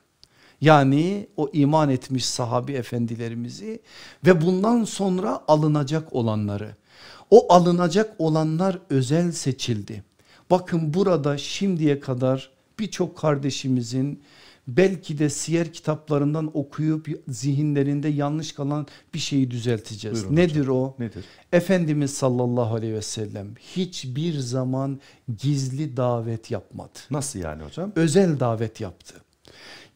Yani o iman etmiş sahabi efendilerimizi ve bundan sonra alınacak olanları. O alınacak olanlar özel seçildi. Bakın burada şimdiye kadar birçok kardeşimizin belki de siyer kitaplarından okuyup zihinlerinde yanlış kalan bir şeyi düzelteceğiz. Buyurun Nedir o? Nedir? Efendimiz sallallahu aleyhi ve sellem hiçbir zaman gizli davet yapmadı. Nasıl yani hocam? Özel davet yaptı.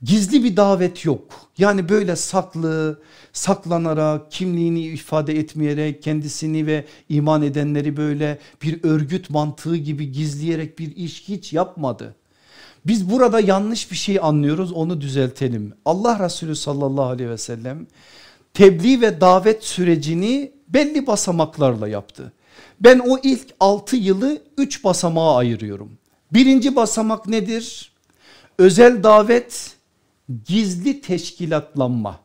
Gizli bir davet yok. Yani böyle saklı, saklanarak, kimliğini ifade etmeyerek, kendisini ve iman edenleri böyle bir örgüt mantığı gibi gizleyerek bir iş hiç yapmadı. Biz burada yanlış bir şey anlıyoruz onu düzeltelim. Allah Resulü sallallahu aleyhi ve sellem tebliğ ve davet sürecini belli basamaklarla yaptı. Ben o ilk 6 yılı 3 basamağa ayırıyorum. Birinci basamak nedir? Özel davet, gizli teşkilatlanma.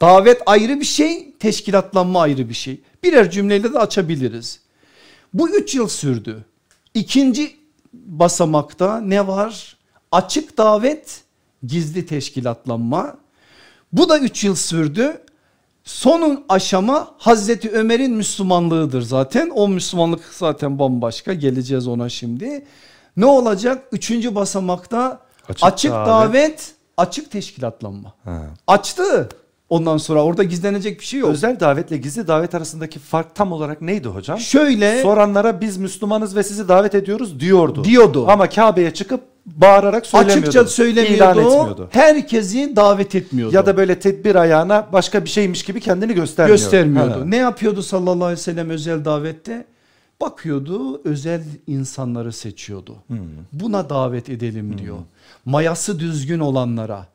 Davet ayrı bir şey, teşkilatlanma ayrı bir şey. Birer cümleyle de açabiliriz. Bu 3 yıl sürdü. İkinci basamakta ne var? Açık davet, gizli teşkilatlanma. Bu da 3 yıl sürdü. Sonun aşama Hazreti Ömer'in Müslümanlığıdır zaten. O Müslümanlık zaten bambaşka geleceğiz ona şimdi. Ne olacak? Üçüncü basamakta açık, Açık davet. davet. açık teşkilatlanma. Ha. Açtı. Ondan sonra orada gizlenecek bir şey yok. Özel davetle gizli davet arasındaki fark tam olarak neydi hocam? Şöyle Soranlara biz Müslümanız ve sizi davet ediyoruz diyordu. diyordu. Ama Kabe'ye çıkıp bağırarak söylemiyordu. Açıkça söylemiyordu. İlan etmiyordu. Herkesi davet etmiyordu. Ya da böyle tedbir ayağına başka bir şeymiş gibi kendini göstermiyordu. göstermiyordu. Ha. Ne yapıyordu sallallahu aleyhi ve sellem özel davette? Bakıyordu özel insanları seçiyordu. Hmm. Buna davet edelim diyor. Mayası düzgün olanlara.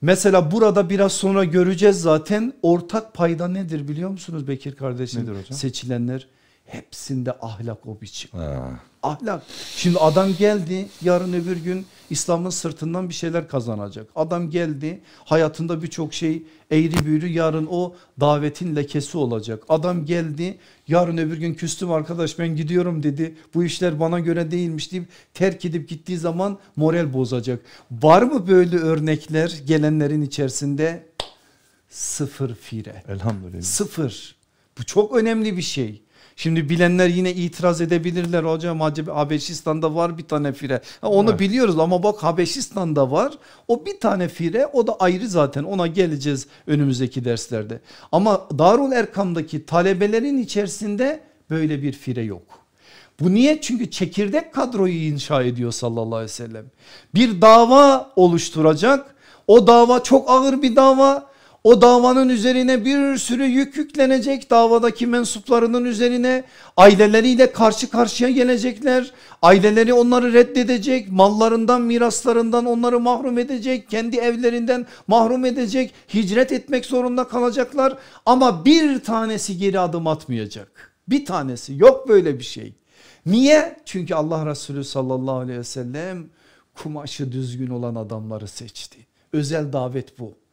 Mesela burada biraz sonra göreceğiz zaten ortak payda nedir biliyor musunuz Bekir kardeşim? Nedir hocam? Seçilenler Hepsinde ahlak o biçim. Ha. Ahlak. Şimdi adam geldi yarın öbür gün İslam'ın sırtından bir şeyler kazanacak. Adam geldi hayatında birçok şey eğri büğrü yarın o davetin lekesi olacak. Adam geldi yarın öbür gün küstüm arkadaş ben gidiyorum dedi. Bu işler bana göre değilmiş deyip terk edip gittiği zaman moral bozacak. Var mı böyle örnekler gelenlerin içerisinde? Sıfır fire. Elhamdülillah. Sıfır. Bu çok önemli bir şey. Şimdi bilenler yine itiraz edebilirler hocam acaba Habeşistan'da var bir tane fire. Ha, onu Evet. biliyoruz ama bak Habeşistan'da var o bir tane fire o da ayrı zaten ona geleceğiz önümüzdeki derslerde. Ama Darul Erkam'daki talebelerin içerisinde böyle bir fire yok. Bu niye? Çünkü çekirdek kadroyu inşa ediyor sallallahu aleyhi ve sellem. Bir dava oluşturacak. O dava çok ağır bir dava. O davanın üzerine bir sürü yük yüklenecek davadaki mensuplarının üzerine aileleriyle karşı karşıya gelecekler. Aileleri onları reddedecek mallarından miraslarından onları mahrum edecek kendi evlerinden mahrum edecek hicret etmek zorunda kalacaklar ama bir tanesi geri adım atmayacak. Bir tanesi yok böyle bir şey. Niye? Çünkü Allah Resulü sallallahu aleyhi ve sellem kumaşı düzgün olan adamları seçti. Özel davet bu.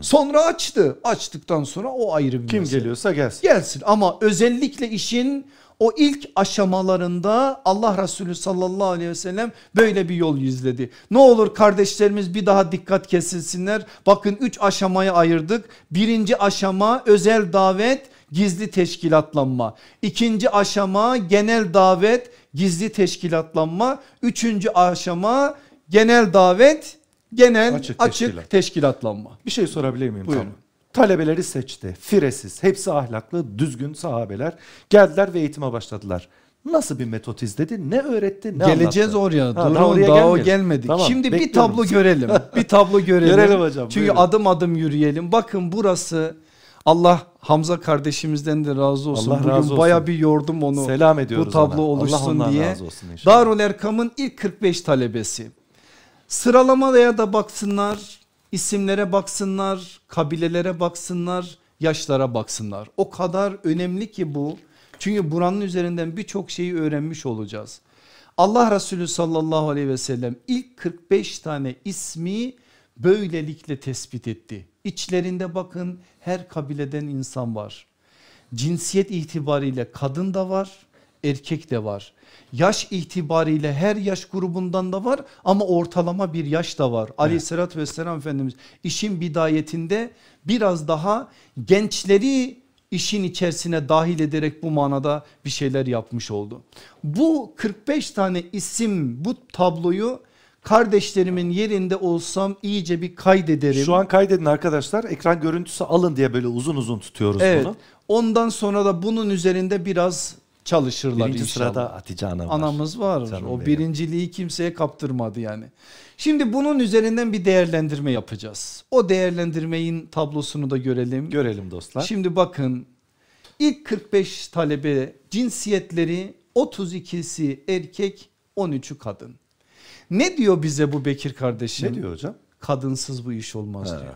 Sonra açtı. Açtıktan sonra o ayrı bir Kim mesele. geliyorsa gelsin. Gelsin ama özellikle işin o ilk aşamalarında Allah Resulü sallallahu aleyhi ve sellem böyle bir yol izledi. Ne olur kardeşlerimiz bir daha dikkat kesilsinler. Bakın üç aşamayı ayırdık. Birinci aşama özel davet gizli teşkilatlanma. İkinci aşama genel davet gizli teşkilatlanma. Üçüncü aşama genel davet genel Açık açık, teşkilat. teşkilatlanma. Bir şey sorabilir miyim? Buyurun. Tamam. Talebeleri seçti. Firesiz. Hepsi ahlaklı, düzgün sahabeler. Geldiler ve eğitime başladılar. Nasıl bir metot izledi? Ne öğretti? Ne Geleceğiz anlattı? oraya. Ha, Durun daha oraya daha o gelmedik. Tamam, Şimdi bir bekliyorum. tablo görelim. <laughs> Bir tablo görelim. Görelim hocam, Çünkü buyurun. adım adım yürüyelim. Bakın burası Allah Hamza kardeşimizden de razı olsun. Allah Bugün razı olsun. baya bir yordum onu. Selam ediyoruz Bu tablo ona. Allah oluşsun ondan diye. razı olsun inşallah. Darul Erkam'ın ilk 45 talebesi. Sıralamaya da baksınlar, isimlere baksınlar, kabilelere baksınlar, yaşlara baksınlar. O kadar önemli ki bu. Çünkü buranın üzerinden birçok şeyi öğrenmiş olacağız. Allah Resulü sallallahu aleyhi ve sellem ilk 45 tane ismi böylelikle tespit etti. İçlerinde bakın her kabileden insan var. Cinsiyet itibariyle kadın da var, erkek de var. Yaş itibariyle her yaş grubundan da var ama ortalama bir yaş da var. Aleyhissalatü vesselam Efendimiz işin bidayetinde biraz daha gençleri işin içerisine dahil ederek bu manada bir şeyler yapmış oldu. Bu 45 tane isim bu tabloyu kardeşlerimin yerinde olsam iyice bir kaydederim. Şu an kaydedin arkadaşlar. Ekran görüntüsü alın diye böyle uzun uzun tutuyoruz Evet. bunu. Ondan sonra da bunun üzerinde biraz çalışırlar Birinci inşallah. sırada Hatice Hanım var. Anamız var. Canım o benim. birinciliği kimseye kaptırmadı yani. Şimdi bunun üzerinden bir değerlendirme yapacağız. O değerlendirmeyin tablosunu da görelim. Görelim dostlar. Şimdi bakın ilk 45 talebe cinsiyetleri 32'si erkek 13'ü kadın. Ne diyor bize bu Bekir kardeşim? ne diyor hocam? Kadınsız bu iş olmaz He. diyor.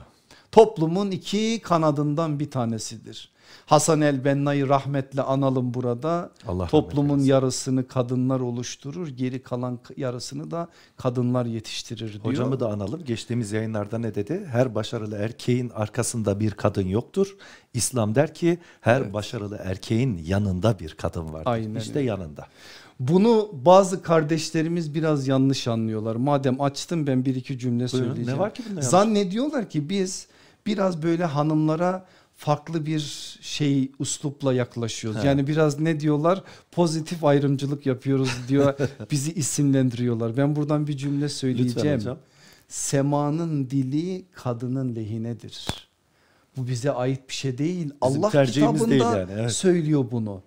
Toplumun iki kanadından bir tanesidir. Hasan el Benna'yı rahmetle analım burada. Allah Toplumun yarısını kadınlar oluşturur. Geri kalan yarısını da kadınlar yetiştirir diyor. Hocamı da analım. Geçtiğimiz yayınlarda ne dedi? Her başarılı erkeğin arkasında bir kadın yoktur. İslam der ki her başarılı erkeğin yanında bir kadın vardır. Aynen işte yanında. Bunu bazı kardeşlerimiz biraz yanlış anlıyorlar. Madem açtım ben bir iki cümle Buyurun, söyleyeceğim. ne var ki bunda? Zannediyorlar ki biz biraz böyle hanımlara farklı bir şey uslupla yaklaşıyoruz. Yani biraz ne diyorlar pozitif ayrımcılık yapıyoruz diyor <laughs> bizi isimlendiriyorlar. Ben buradan bir cümle söyleyeceğim. Semanın dili kadının lehinedir. Bu bize ait bir şey değil. Allah tercihimiz kitabında değil yani, evet. söylüyor bunu.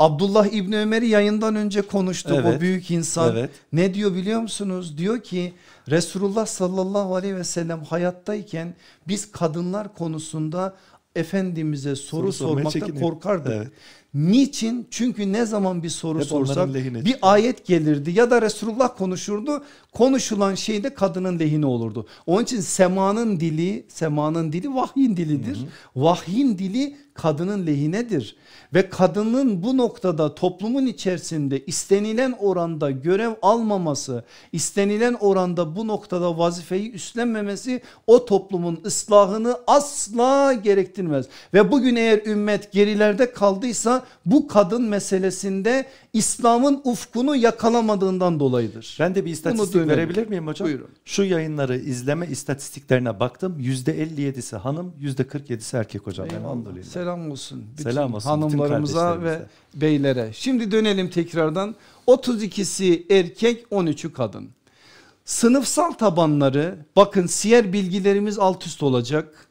Abdullah İbni Ömer'i yayından önce konuştuk o Evet, büyük insan. evet. Ne diyor biliyor musunuz? Diyor ki Resulullah sallallahu aleyhi ve sellem hayattayken biz kadınlar konusunda Efendimiz'e soru, Soru sormaya sormakta çekiniyor. korkardık. Evet. Niçin? Çünkü ne zaman bir soru Hep sorsak bir ayet gelirdi ya da Resulullah konuşurdu. Konuşulan şey de kadının lehine olurdu. Onun için semanın dili, semanın dili vahyin dilidir. Vahyin dili kadının lehinedir. Ve kadının bu noktada toplumun içerisinde istenilen oranda görev almaması, istenilen oranda bu noktada vazifeyi üstlenmemesi o toplumun ıslahını asla gerektirmez. Ve bugün eğer ümmet gerilerde kaldıysa bu kadın meselesinde İslam'ın ufkunu yakalamadığından dolayıdır. Ben de bir istatistik verebilir miyim hocam? Buyurun. Şu yayınları izleme istatistiklerine baktım. %57'si hanım, %47'si erkek hocam. Elhamdülillah. Selam olsun. Bütün Selam olsun bütün hanımlarımıza ve kardeşlerimize. beylere. Şimdi dönelim tekrardan. 32'si erkek 13'ü kadın. Sınıfsal tabanları bakın siyer bilgilerimiz alt üst olacak.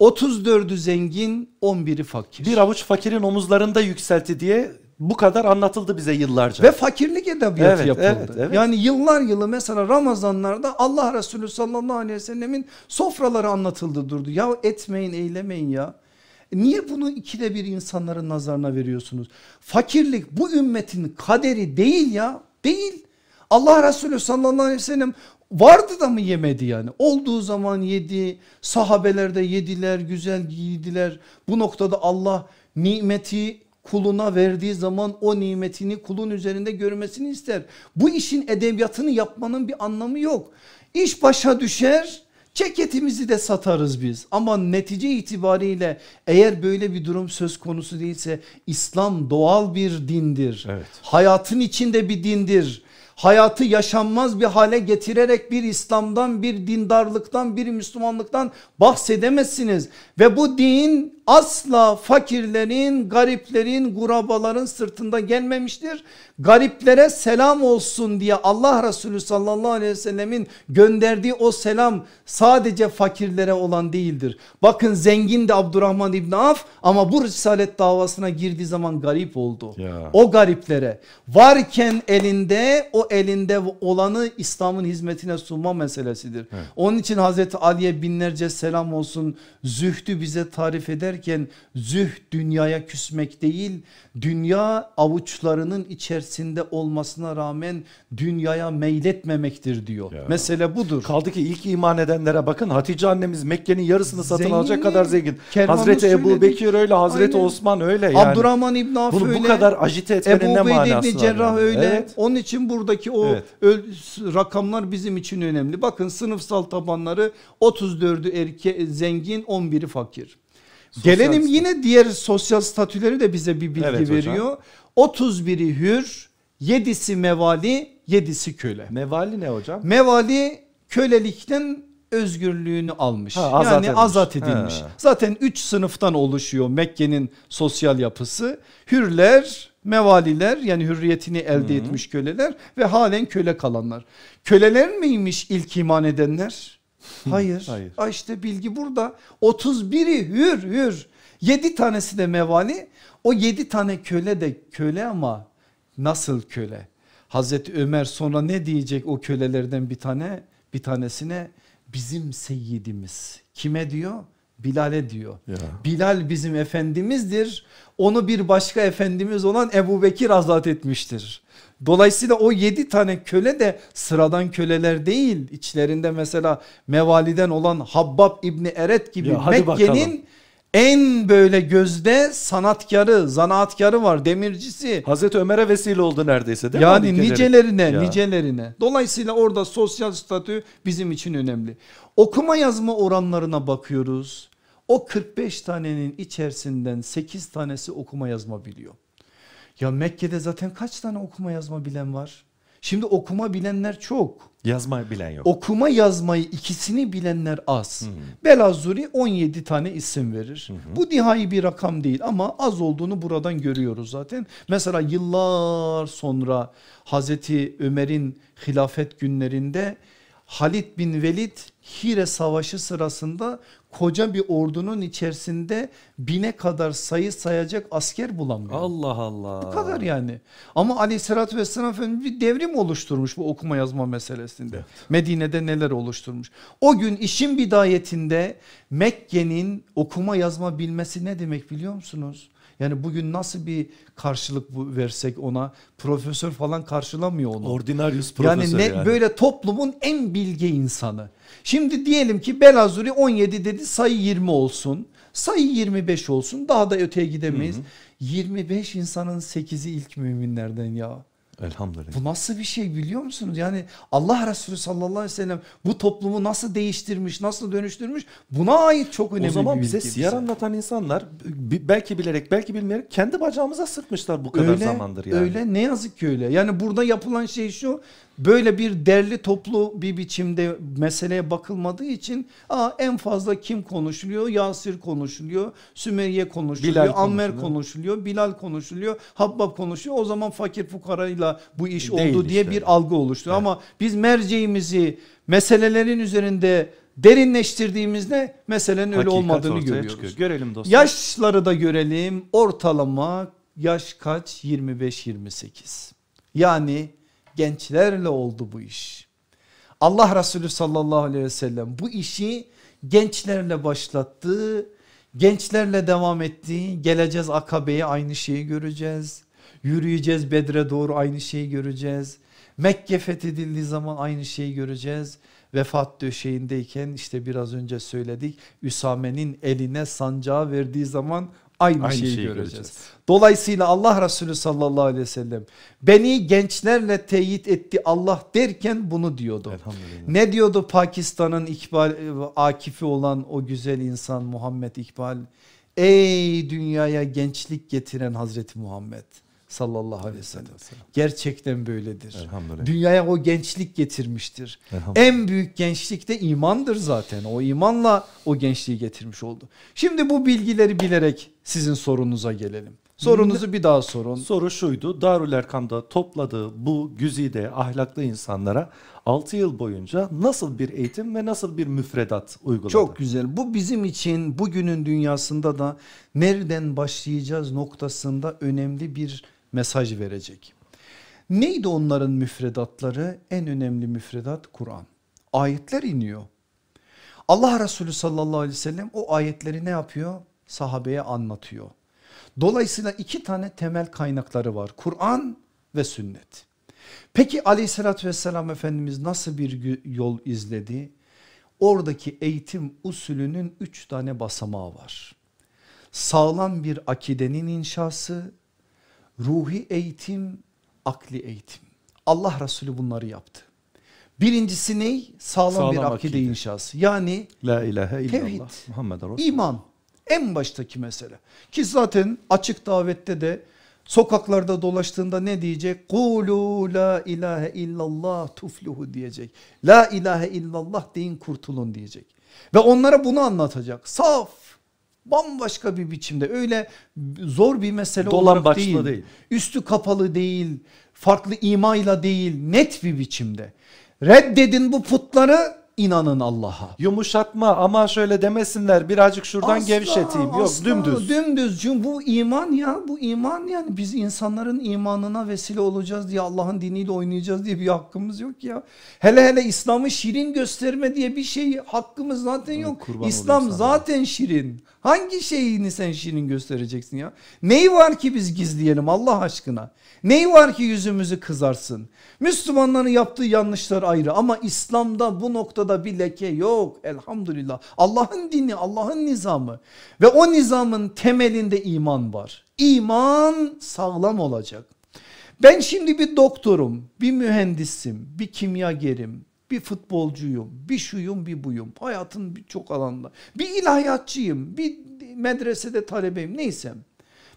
34'ü zengin 11'i fakir. Bir avuç fakirin omuzlarında yükseltti diye bu kadar anlatıldı bize yıllarca. Ve fakirlik edebiyatı Evet, yapıldı. evet, evet. Yani yıllar yılı mesela Ramazanlarda Allah Resulü sallallahu aleyhi ve sellemin sofraları anlatıldı durdu. Ya etmeyin eylemeyin ya. Niye bunu ikide bir insanların nazarına veriyorsunuz? Fakirlik bu ümmetin kaderi değil ya değil. Allah Resulü sallallahu aleyhi ve sellem vardı da mı yemedi yani? Olduğu zaman yedi, sahabeler de yediler, güzel giydiler. Bu noktada Allah nimeti kuluna verdiği zaman o nimetini kulun üzerinde görmesini ister. Bu işin edebiyatını yapmanın bir anlamı yok. İş başa düşer ceketimizi de satarız biz ama netice itibariyle eğer böyle bir durum söz konusu değilse İslam doğal bir dindir. Evet. Hayatın içinde bir dindir. Hayatı yaşanmaz bir hale getirerek bir İslam'dan bir dindarlıktan bir Müslümanlıktan bahsedemezsiniz. Ve bu din asla fakirlerin, gariplerin, gurabaların sırtında gelmemiştir. Gariplere selam olsun diye Allah Resulü sallallahu aleyhi ve sellemin gönderdiği o selam sadece fakirlere olan değildir. Bakın zengin de Abdurrahman İbni Af ama bu risalet davasına girdiği zaman garip oldu. Ya. O gariplere varken elinde o elinde olanı İslam'ın hizmetine sunma meselesidir. Onun için Hazreti Ali'ye binlerce selam olsun. Zühdü bize tarif ederken zühd dünyaya küsmek değil dünya avuçlarının içerisinde olmasına rağmen dünyaya meyletmemektir diyor. Ya. Mesele budur. Kaldı ki ilk iman edenlere bakın Hatice annemiz Mekke'nin yarısını satın Zengin alacak kadar zengin. Kervanı Hazreti Ebu söyledik. Bekir öyle Hazreti Aynen. Osman öyle yani. Abdurrahman İbni Af Bunu öyle. bu kadar ajite etmenin Ebu ne manası var? Cerrah yani? öyle. Evet. Onun için buradaki o Evet. rakamlar bizim için önemli. Bakın sınıfsal tabanları 34'ü erke zengin 11'i fakir. Sosyal Gelelim statü. yine diğer sosyal statüleri de bize bir bilgi Evet hocam. Veriyor. 31'i hür, 7'si mevali, 7'si köle. Mevali ne hocam? Mevali kölelikten özgürlüğünü almış. Ha, azat yani edilmiş. azat edilmiş. Ha. Zaten 3 sınıftan oluşuyor Mekke'nin sosyal yapısı. Hürler, mevaliler yani hürriyetini elde etmiş köleler ve halen köle kalanlar. Köleler miymiş ilk iman edenler? Hayır. hayır. Ha işte bilgi burada. 31'i hür hür. 7 tanesi de mevali. O 7 tane köle de köle ama nasıl köle? Hazreti Ömer sonra ne diyecek o kölelerden bir tane bir tanesine bizim seyyidimiz. Kime diyor? Bilal'e diyor. Ya. Bilal bizim efendimizdir. Onu bir başka efendimiz olan Ebu Bekir azat etmiştir. Dolayısıyla o yedi tane köle de sıradan köleler değil. İçlerinde mesela mevaliden olan Habbab İbni Eret gibi. Mekke'nin en böyle gözde sanatkarı, zanaatkarı var, demircisi. Hazreti Ömer'e vesile oldu neredeyse değil mi? Yani nicelerine Ya. nicelerine. Dolayısıyla orada sosyal statü bizim için önemli. Okuma yazma oranlarına bakıyoruz. O 45 tanenin içerisinden 8 tanesi okuma yazma biliyor. Ya Mekke'de zaten kaç tane okuma yazma bilen var? Şimdi okuma bilenler çok. Yazmayı bilen yok. Okuma yazmayı ikisini bilenler az. Belazuri 17 tane isim verir. Bu nihai bir rakam değil ama az olduğunu buradan görüyoruz zaten. Mesela yıllar sonra Hazreti Ömer'in hilafet günlerinde Halid bin Velid Hire Savaşı sırasında koca bir ordunun içerisinde bine kadar sayı sayacak asker bulamıyor. Allah Allah. Bu kadar yani. Ama aleyhissalatü vesselam Efendimiz bir devrim oluşturmuş bu okuma yazma meselesinde. Medine'de neler oluşturmuş. O gün işin bidayetinde Mekke'nin okuma yazma bilmesi ne demek biliyor musunuz? Yani bugün nasıl bir karşılık bu versek ona profesör falan karşılamıyor onu. Ordinarius profesör yani, ne, yani. böyle toplumun en bilge insanı. Şimdi diyelim ki Belazuri 17 dedi sayı 20 olsun. Sayı 25 olsun daha da öteye gidemeyiz. Hı hı. 25 insanın 8'i ilk müminlerden ya. Elhamdülillah. Bu nasıl bir şey biliyor musunuz? Yani Allah Resulü sallallahu aleyhi ve sellem bu toplumu nasıl değiştirmiş, nasıl dönüştürmüş? Buna ait çok önemli bir O zaman bize siyer anlatan insanlar belki bilerek belki bilmeyerek kendi bacağımıza sıkmışlar bu kadar öyle, zamandır yani. Öyle ne yazık ki öyle. Yani burada yapılan şey şu böyle bir derli toplu bir biçimde meseleye bakılmadığı için aa, en fazla kim konuşuluyor? Yasir konuşuluyor, Sümeyye konuşuluyor, Bilal Ammer konuşuluyor. konuşuluyor, Bilal konuşuluyor, Habbab konuşuyor. O zaman fakir fukarayla bu iş Değil oldu işte. diye bir algı oluştu. Evet. Ama biz merceğimizi meselelerin üzerinde derinleştirdiğimizde meselenin öyle Hakikat olmadığını görüyoruz. Çıkıyor. Görelim dostlar. Yaşları da görelim. Ortalama yaş kaç? 25-28. Yani gençlerle oldu bu iş. Allah Resulü sallallahu aleyhi ve sellem bu işi gençlerle başlattı. Gençlerle devam etti. Geleceğiz Akabe'ye aynı şeyi göreceğiz. Yürüyeceğiz Bedre doğru aynı şeyi göreceğiz. Mekke fethedildiği zaman aynı şeyi göreceğiz. Vefat döşeğindeyken işte biraz önce söyledik Üsame'nin eline sancağı verdiği zaman aynı, aynı şeyi, şeyi göreceğiz. göreceğiz. Dolayısıyla Allah Resulü sallallahu aleyhi ve sellem beni gençlerle teyit etti Allah derken bunu diyordu. Ne diyordu Pakistan'ın İkbal Akif'i olan o güzel insan Muhammed İkbal? Ey dünyaya gençlik getiren Hazreti Muhammed sallallahu aleyhi ve sellem. Gerçekten böyledir. Dünyaya o gençlik getirmiştir. En büyük gençlik de imandır zaten. O imanla o gençliği getirmiş oldu. Şimdi bu bilgileri bilerek sizin sorunuza gelelim. Sorunuzu bir daha sorun. Soru şuydu. Darül Erkam'da topladığı bu güzide ahlaklı insanlara 6 yıl boyunca nasıl bir eğitim ve nasıl bir müfredat uyguladı? Çok güzel. Bu bizim için bugünün dünyasında da nereden başlayacağız noktasında önemli bir mesaj verecek. Neydi onların müfredatları? En önemli müfredat Kur'an. Ayetler iniyor. Allah Resulü sallallahu aleyhi ve sellem o ayetleri ne yapıyor? Sahabeye anlatıyor. Dolayısıyla iki tane temel kaynakları var. Kur'an ve sünnet. Peki aleyhissalatü vesselam Efendimiz nasıl bir yol izledi? Oradaki eğitim usulünün üç tane basamağı var. Sağlam bir akidenin inşası, ruhi eğitim, akli eğitim. Allah Resulü bunları yaptı. Birincisi ne? Sağlam, Sağlam bir akide, akide inşası. Yani La ilahe illallah tevhid, Muhammed iman. En baştaki mesele. Ki zaten açık davette de sokaklarda dolaştığında ne diyecek? Kulu la ilahe illallah tufluhu diyecek. La ilahe illallah deyin kurtulun diyecek. Ve onlara bunu anlatacak. Saf, bambaşka bir biçimde öyle zor bir mesele Dolan olarak değil. değil. Üstü kapalı değil, farklı imayla değil, net bir biçimde. Reddedin bu putları inanın Allah'a. Yumuşatma ama şöyle demesinler birazcık şuradan asla, gevşeteyim. Yok asla, dümdüz. Dümdüz çünkü bu iman ya bu iman yani biz insanların imanına vesile olacağız diye Allah'ın diniyle oynayacağız diye bir hakkımız yok ya. Hele hele İslam'ı şirin gösterme diye bir şey hakkımız zaten yok. Kurban İslam zaten şirin. Hangi şeyini sen şirin göstereceksin ya? Neyi var ki biz gizleyelim Allah aşkına? Neyi var ki yüzümüzü kızarsın? Müslümanların yaptığı yanlışlar ayrı ama İslam'da bu noktada bir leke yok elhamdülillah. Allah'ın dini Allah'ın nizamı ve o nizamın temelinde iman var. İman sağlam olacak. Ben şimdi bir doktorum, bir mühendisim, bir kimyagerim, bir futbolcuyum, bir şuyum bir buyum. Hayatın birçok alanda. Bir ilahiyatçıyım, bir medresede talebeyim neysem.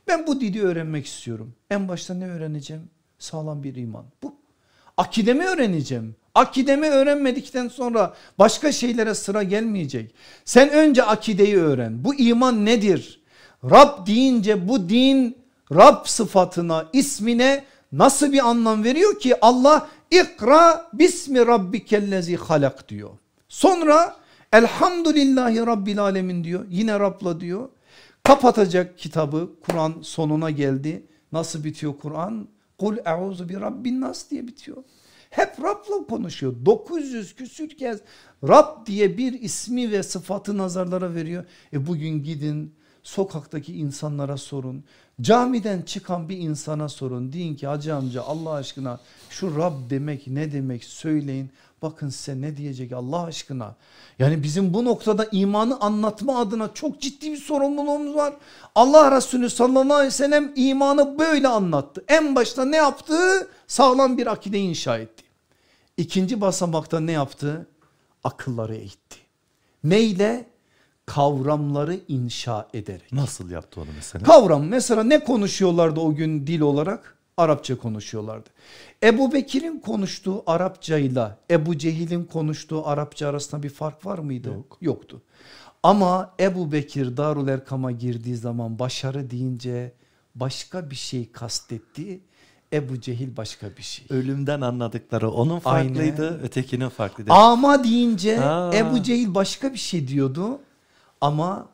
Ben bu dili öğrenmek istiyorum. En başta ne öğreneceğim? Sağlam bir iman. Bu. Akidemi öğreneceğim. Akidemi öğrenmedikten sonra başka şeylere sıra gelmeyecek. Sen önce akideyi öğren. Bu iman nedir? Rab deyince bu din Rab sıfatına, ismine nasıl bir anlam veriyor ki Allah ikra bismi rabbikellezi halak diyor. Sonra elhamdülillahi rabbil alemin diyor. Yine Rab'la diyor. Kapatacak kitabı Kur'an sonuna geldi. Nasıl bitiyor Kur'an? Kul e'uzu bi rabbin nas diye bitiyor. Hep Rab'la konuşuyor. 900 küsür kez Rab diye bir ismi ve sıfatı nazarlara veriyor. E bugün gidin sokaktaki insanlara sorun. Camiden çıkan bir insana sorun. Deyin ki hacı amca Allah aşkına şu Rab demek ne demek söyleyin. Bakın size ne diyecek Allah aşkına. Yani bizim bu noktada imanı anlatma adına çok ciddi bir sorumluluğumuz var. Allah Resulü sallallahu aleyhi ve sellem imanı böyle anlattı. En başta ne yaptı? Sağlam bir akide inşa etti. İkinci basamakta ne yaptı? Akılları eğitti. Neyle? Kavramları inşa ederek. Nasıl yaptı onu mesela? Kavram mesela ne konuşuyorlardı o gün dil olarak? Arapça konuşuyorlardı. Ebu Bekir'in konuştuğu Arapçayla Ebu Cehil'in konuştuğu Arapça arasında bir fark var mıydı? Yok. Yoktu. Ama Ebu Bekir Darul Erkam'a girdiği zaman başarı deyince başka bir şey kastetti. Ebu Cehil başka bir şey. Ölümden anladıkları onun farklıydı, Aynen. ötekinin farklıydı. Ama deyince Ha. Ebu Cehil başka bir şey diyordu. Ama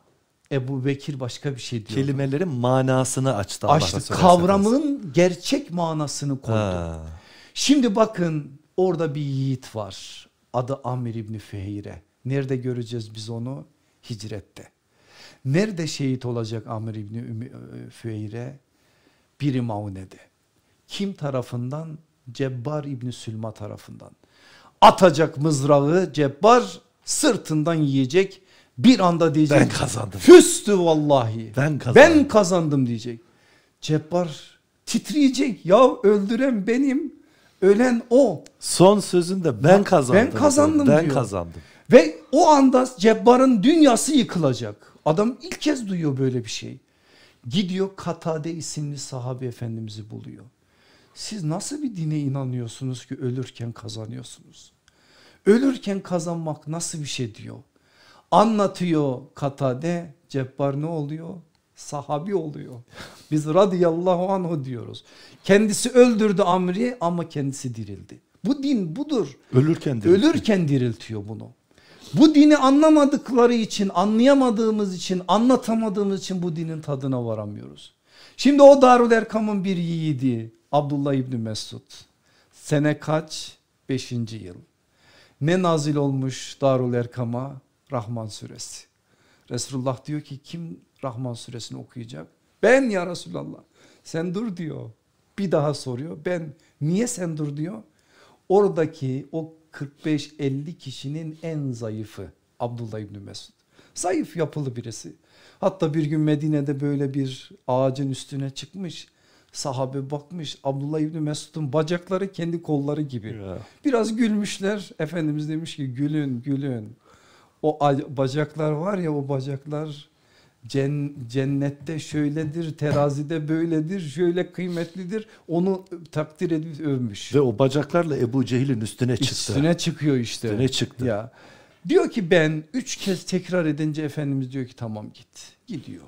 Ebu Bekir başka bir şey diyordu. Kelimelerin manasını açtı Açtı kavramın gerçek manasını koydu. Ha. Şimdi bakın orada bir yiğit var. Adı Amir İbni Fehire. Nerede göreceğiz biz onu? Hicrette. Nerede şehit olacak Amir İbni Ümü- Fehire? Biri Maune'de. Kim tarafından? Cebbar İbni Sülma tarafından. Atacak mızrağı Cebbar sırtından yiyecek. Bir anda diyecek. Ben kazandım. Füstü vallahi. Ben kazandım. Ben kazandım diyecek. Cebbar titreyecek. Ya öldüren benim. Ölen o. Son sözünde ben kazandım. Ben kazandım Ben diyor. kazandım. Ve o anda Cebbar'ın dünyası yıkılacak. Adam ilk kez duyuyor böyle bir şey. Gidiyor Katade isimli sahabe efendimizi buluyor. Siz nasıl bir dine inanıyorsunuz ki ölürken kazanıyorsunuz? Ölürken kazanmak nasıl bir şey diyor. Anlatıyor Katade Cebbar ne oluyor? Sahabi oluyor. Biz radıyallahu anhu diyoruz. Kendisi öldürdü Amri ama kendisi dirildi. Bu din budur. Ölürken de. Ölürken diriltiyor bunu. Bu dini anlamadıkları için, anlayamadığımız için, anlatamadığımız için bu dinin tadına varamıyoruz. Şimdi o Darül Erkam'ın bir yiğidi Abdullah İbni Mesud. Sene kaç? Beşinci yıl. Ne nazil olmuş Darül Erkam'a? Rahman suresi. Resulullah diyor ki kim Rahman suresini okuyacak? Ben ya Resulallah. Sen dur diyor. Bir daha soruyor. Ben niye sen dur diyor. Oradaki o 45-50 kişinin en zayıfı Abdullah İbni Mesud. Zayıf yapılı birisi. Hatta bir gün Medine'de böyle bir ağacın üstüne çıkmış. Sahabe bakmış Abdullah İbni Mesud'un bacakları kendi kolları gibi. Biraz gülmüşler. Efendimiz demiş ki gülün gülün. O bacaklar var ya o bacaklar cen- cennette şöyledir terazide böyledir şöyle kıymetlidir onu takdir edip övmüş. Ve o bacaklarla Ebu Cehil'in üstüne çıktı. Üstüne çıkıyor işte. Üstüne çıktı. Ya. Diyor ki ben üç kez tekrar edince Efendimiz diyor ki tamam git. Gidiyor.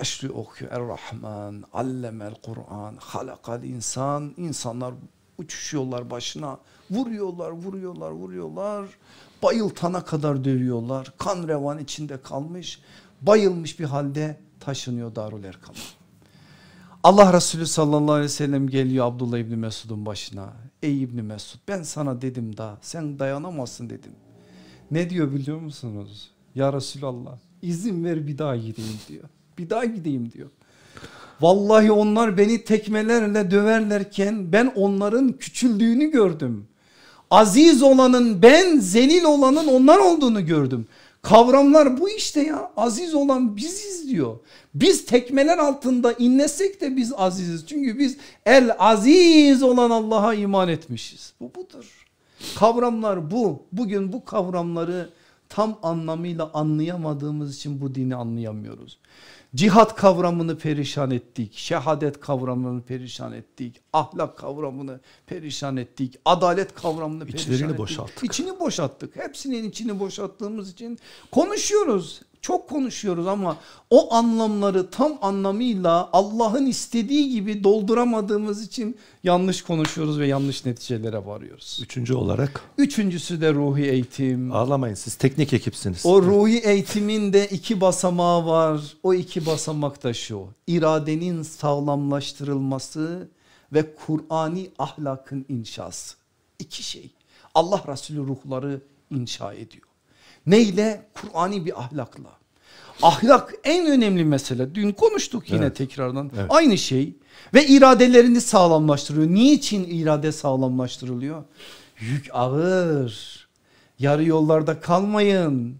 Başlıyor okuyor. Er-Rahman, allemel Kur'an, halakal insan. İnsanlar uçuşuyorlar başına. Vuruyorlar, vuruyorlar, vuruyorlar. Bayıltana kadar dövüyorlar. Kan revan içinde kalmış. Bayılmış bir halde taşınıyor Darül Erkam'a. Allah Resulü sallallahu aleyhi ve sellem geliyor Abdullah İbni Mesud'un başına. Ey İbni Mesud ben sana dedim da sen dayanamazsın dedim. Ne diyor biliyor musunuz? Ya Resulallah izin ver bir daha gideyim diyor. Bir daha gideyim diyor. Vallahi onlar beni tekmelerle döverlerken ben onların küçüldüğünü gördüm. Aziz olanın ben zelil olanın onlar olduğunu gördüm. Kavramlar bu işte ya aziz olan biziz diyor. Biz tekmeler altında inlesek de biz aziziz. Çünkü biz el aziz olan Allah'a iman etmişiz. Bu budur. Kavramlar bu. Bugün bu kavramları tam anlamıyla anlayamadığımız için bu dini anlayamıyoruz. Cihat kavramını perişan ettik. Şehadet kavramını perişan ettik. Ahlak kavramını perişan ettik. Adalet kavramını İçlerini perişan ettik. boşalttık. İçini boşalttık. Hepsinin içini boşalttığımız için konuşuyoruz. Çok konuşuyoruz ama o anlamları tam anlamıyla Allah'ın istediği gibi dolduramadığımız için yanlış konuşuyoruz ve yanlış neticelere varıyoruz. Üçüncü olarak Üçüncüsü de ruhi eğitim. ağlamayın siz teknik ekipsiniz. O ruhi eğitimin de iki basamağı var. O iki basamak da şu. İradenin sağlamlaştırılması ve Kur'ani ahlakın inşası. İki şey. Allah Resulü ruhları inşa ediyor. Neyle? Kur'ani bir ahlakla. Ahlak en önemli mesele. Dün konuştuk yine Evet. tekrardan. Evet. Aynı şey ve iradelerini sağlamlaştırıyor. Niçin irade sağlamlaştırılıyor? Yük ağır. Yarı yollarda kalmayın.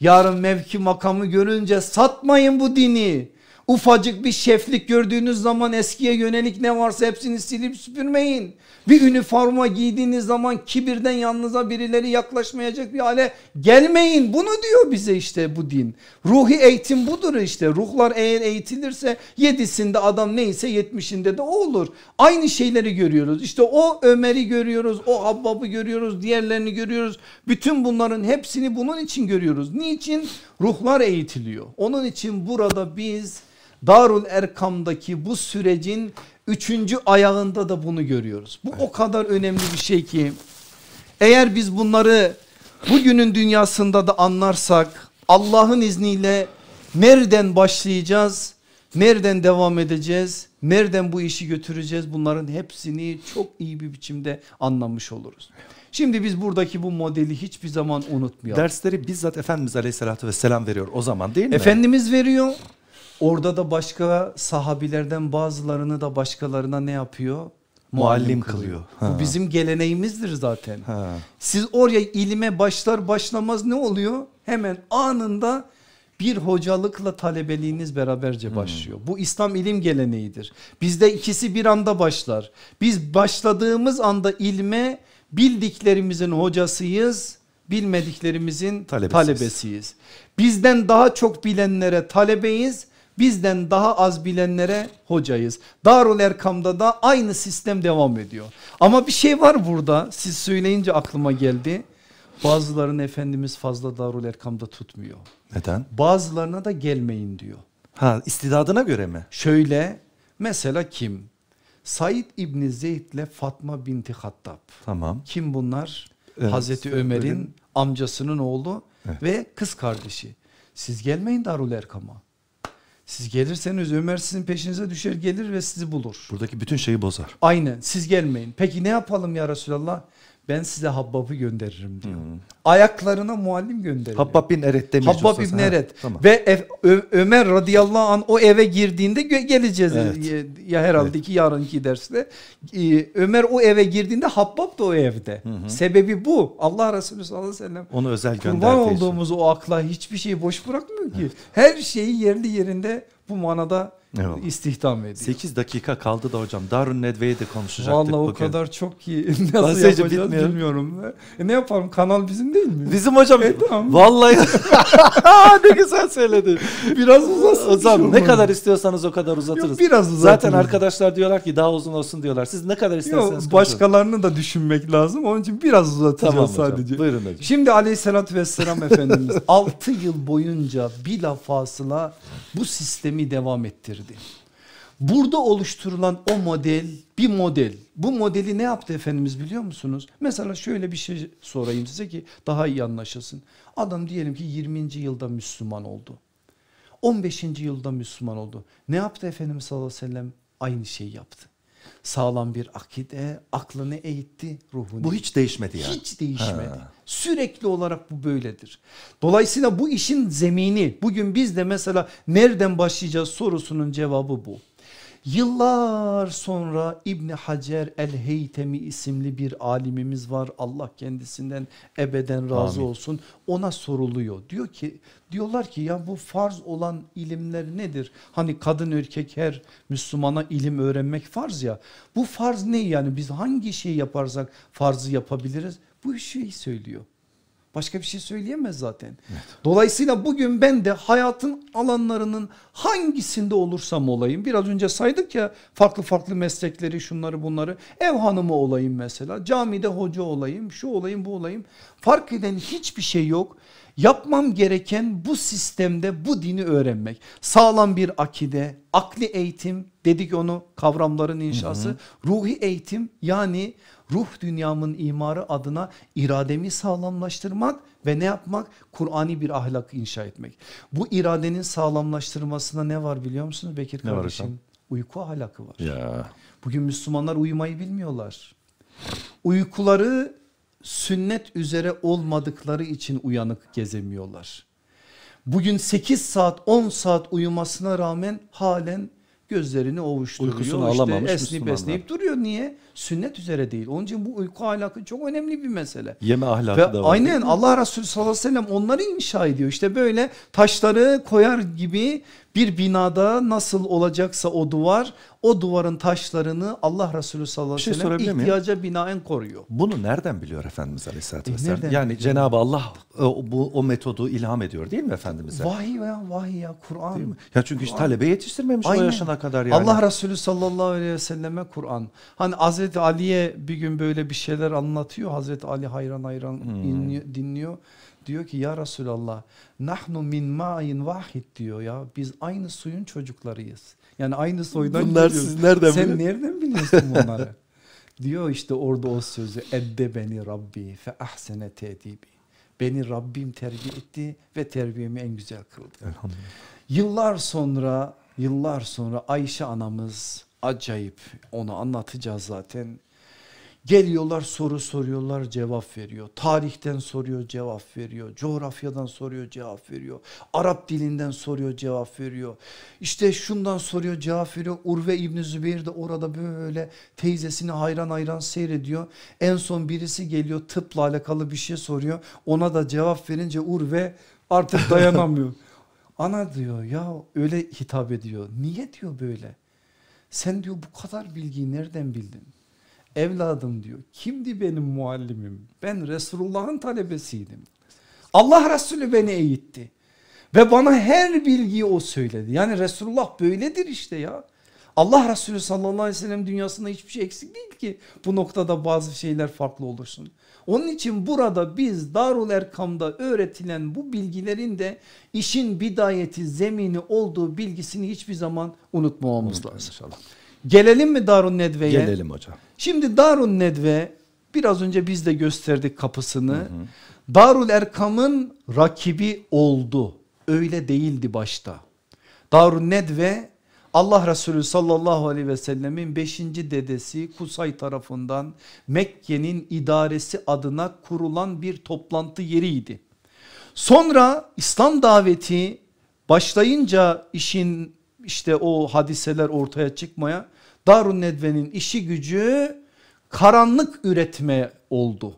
Yarın mevki makamı görünce satmayın bu dini. Ufacık bir şeflik gördüğünüz zaman eskiye yönelik ne varsa hepsini silip süpürmeyin. Bir üniforma giydiğiniz zaman kibirden yanınıza birileri yaklaşmayacak bir hale gelmeyin. Bunu diyor bize işte bu din. Ruhi eğitim budur işte. Ruhlar eğer eğitilirse yedisinde adam neyse yetmişinde de o olur. Aynı şeyleri görüyoruz. İşte o Ömer'i görüyoruz, o Habbab'ı görüyoruz, diğerlerini görüyoruz. Bütün bunların hepsini bunun için görüyoruz. Niçin? Ruhlar eğitiliyor. Onun için burada biz Darul Erkam'daki bu sürecin üçüncü ayağında da bunu görüyoruz. Bu o kadar önemli bir şey ki eğer biz bunları bugünün dünyasında da anlarsak Allah'ın izniyle nereden başlayacağız? Nereden devam edeceğiz? Nereden bu işi götüreceğiz? Bunların hepsini çok iyi bir biçimde anlamış oluruz. Şimdi biz buradaki bu modeli hiçbir zaman unutmayalım. Dersleri bizzat Efendimiz Aleyhisselatü Vesselam veriyor o zaman değil mi? Efendimiz veriyor. Orada da başka sahabilerden bazılarını da başkalarına ne yapıyor? Muallim kılıyor. Bu Ha. bizim geleneğimizdir zaten. Ha. Siz oraya ilime başlar başlamaz ne oluyor? Hemen anında bir hocalıkla talebeliğiniz beraberce başlıyor. Bu İslam ilim geleneğidir. Bizde ikisi bir anda başlar. Biz başladığımız anda ilme bildiklerimizin hocasıyız, bilmediklerimizin Talebesiyiz. talebesiyiz. Bizden daha çok bilenlere talebeyiz. Bizden daha az bilenlere hocayız. Darul Erkam'da da aynı sistem devam ediyor. Ama bir şey var burada siz söyleyince aklıma geldi. Bazılarını Efendimiz fazla Darul Erkam'da tutmuyor. Neden? Bazılarına da gelmeyin diyor. Ha istidadına göre mi? Şöyle mesela kim? Said İbni Zeyd ile Fatma binti Hattab. Tamam. Kim bunlar? Evet, Hazreti Ömer'in amcasının oğlu Evet. ve kız kardeşi. Siz gelmeyin Darul Erkam'a. Siz gelirseniz Ömer sizin peşinize düşer gelir ve sizi bulur. Buradaki bütün şeyi bozar. Aynen siz gelmeyin. Peki ne yapalım ya Resulallah? Ben size Habbab'ı gönderirim diyor. Hmm. Ayaklarına muallim gönderirim. Habbab bin Eret demiş. Habbab ustası. İbn Ha, Eret Tamam. ve Ef- Ö- Ömer radıyallahu an o eve girdiğinde geleceğiz Evet. ya, herhalde ki yarınki derste. Ee, Ömer o eve girdiğinde Habbab da o evde. Sebebi bu. Allah Resulü sallallahu aleyhi ve sellem Onu özel kurban gönderdiği için. olduğumuz o akla hiçbir şeyi boş bırakmıyor ki. Her şeyi yerli yerinde bu manada Eyvallah. istihdam ediyor. 8 dakika kaldı da hocam. Darun Nedve'yi de konuşacaktık Vallahi o bugün. kadar çok ki <laughs> nasıl Bahsedince yapacağız bitmiyor. bilmiyorum. E ne yapalım kanal bizim değil mi? Bizim hocam E, tamam. vallahi <laughs> <laughs> ne güzel söyledin. Biraz uzatsın. Hocam ne Yok, kadar istiyorsanız o kadar uzatırız. biraz uzatırız. Zaten arkadaşlar diyorlar ki daha uzun olsun diyorlar. Siz ne kadar isterseniz Yok, başkalarını da düşünmek lazım. Onun için biraz uzatacağız Tamam hocam. sadece. Buyurun hocam. Şimdi aleyhissalatü vesselam Efendimiz 6 yıl boyunca bila fasıla bu sistemi devam ettirdi. Burada oluşturulan o model bir model. Bu modeli ne yaptı Efendimiz biliyor musunuz? Mesela şöyle bir şey sorayım size ki daha iyi anlaşılsın. Adam diyelim ki 20. yılda Müslüman oldu. 15. yılda Müslüman oldu. Ne yaptı Efendimiz sallallahu aleyhi ve sellem? Aynı şeyi yaptı. Sağlam bir akide, aklını eğitti, ruhunu. Bu hiç değişmedi yani. Hiç değişmedi. Ha. Sürekli olarak bu böyledir. Dolayısıyla bu işin zemini bugün biz de mesela nereden başlayacağız sorusunun cevabı bu. Yıllar sonra İbni Hacer el-Heytemi isimli bir alimimiz var. Allah kendisinden ebeden razı Amin. olsun. Ona soruluyor. Diyor ki diyorlar ki ya bu farz olan ilimler nedir? Hani kadın erkek her Müslümana ilim öğrenmek farz ya. Bu farz ne yani biz hangi şeyi yaparsak farzı yapabiliriz? Bu şeyi söylüyor. Başka bir şey söyleyemez zaten. Dolayısıyla bugün ben de hayatın alanlarının hangisinde olursam olayım. Biraz önce saydık ya farklı farklı meslekleri şunları bunları. Ev hanımı olayım mesela. Camide hoca olayım şu olayım bu olayım. Fark eden hiçbir şey yok. Yapmam gereken bu sistemde bu dini öğrenmek. Sağlam bir akide, akli eğitim dedik onu kavramların inşası. Ruhi eğitim yani ruh dünyamın imarı adına irademi sağlamlaştırmak ve ne yapmak? Kur'ani bir ahlak inşa etmek. Bu iradenin sağlamlaştırmasına ne var biliyor musunuz Bekir Ne var kardeşim? hocam? Uyku ahlakı var. Ya. Bugün Müslümanlar uyumayı bilmiyorlar. Uykuları sünnet üzere olmadıkları için uyanık gezemiyorlar. Bugün 8 saat 10 saat uyumasına rağmen halen gözlerini ovuşturuyor. Uykusunu işte alamamış esneyip Müslümanlar. esneyip duruyor. Niye? Sünnet üzere değil. Onun için bu uyku ahlakı çok önemli bir mesele. Yeme ahlakı Ve da var. aynen Allah Resulü sallallahu aleyhi ve sellem onları inşa ediyor. İşte böyle taşları koyar gibi bir binada nasıl olacaksa o duvar o duvarın taşlarını Allah Resulü sallallahu Bir aleyhi şey ve sellem miyim? ihtiyaca binaen koruyor. Bunu nereden biliyor Efendimiz Aleyhisselatü E, Vesselam? nereden Yani? Cenab-ı Allah o, bu, o metodu ilham ediyor değil mi Efendimiz'e? Vahiy ya vahiy ya Kur'an. Ya çünkü hiç Kur'an. talebe yetiştirmemiş o Aynen. yaşına kadar yani. Allah Resulü sallallahu aleyhi ve selleme Kur'an. Hani Hazreti Ali'ye bir gün böyle bir şeyler anlatıyor. Hazreti Ali hayran hayran Hmm. inliyor- dinliyor. Diyor ki ya Resulallah nahnu min ma'in vahid diyor ya. Biz aynı suyun çocuklarıyız. Yani aynı soydan Bunlar geliyoruz. siz nereden Sen biliyorsun? nereden biliyorsun <laughs> bunları? diyor işte orada o sözü edde beni Rabbi fe ahsene tedibi. Beni Rabbim terbiye etti ve terbiyemi en güzel kıldı. Elhamdülillah. Yıllar sonra yıllar sonra Ayşe anamız acayip onu anlatacağız zaten. Geliyorlar soru soruyorlar cevap veriyor. Tarihten soruyor cevap veriyor. Coğrafyadan soruyor cevap veriyor. Arap dilinden soruyor cevap veriyor. İşte şundan soruyor cevap veriyor. Urve İbni Zübeyir de orada böyle teyzesini hayran hayran seyrediyor. En son birisi geliyor tıpla alakalı bir şey soruyor. Ona da cevap verince Urve artık dayanamıyor. <laughs> Ana diyor ya öyle hitap ediyor. Niye diyor böyle? Sen diyor bu kadar bilgiyi nereden bildin? Evladım diyor. Kimdi benim muallimim? Ben Resulullah'ın talebesiydim. Allah Resulü beni eğitti. Ve bana her bilgiyi o söyledi. Yani Resulullah böyledir işte ya. Allah Resulü sallallahu aleyhi ve sellem dünyasında hiçbir şey eksik değil ki. Bu noktada bazı şeyler farklı olursun. Onun için burada biz Darul Erkam'da öğretilen bu bilgilerin de işin bidayeti zemini olduğu bilgisini hiçbir zaman unutmamamız lazım. İnşallah. Gelelim mi Darun Nedve'ye? Gelelim hocam. Şimdi Darun Nedve biraz önce biz de gösterdik kapısını. Darul Erkam'ın rakibi oldu. Öyle değildi başta. Darun Nedve Allah Resulü sallallahu aleyhi ve sellemin 5. dedesi Kusay tarafından Mekke'nin idaresi adına kurulan bir toplantı yeriydi. Sonra İslam daveti başlayınca işin işte o hadiseler ortaya çıkmaya Darun Nedve'nin işi gücü karanlık üretme oldu.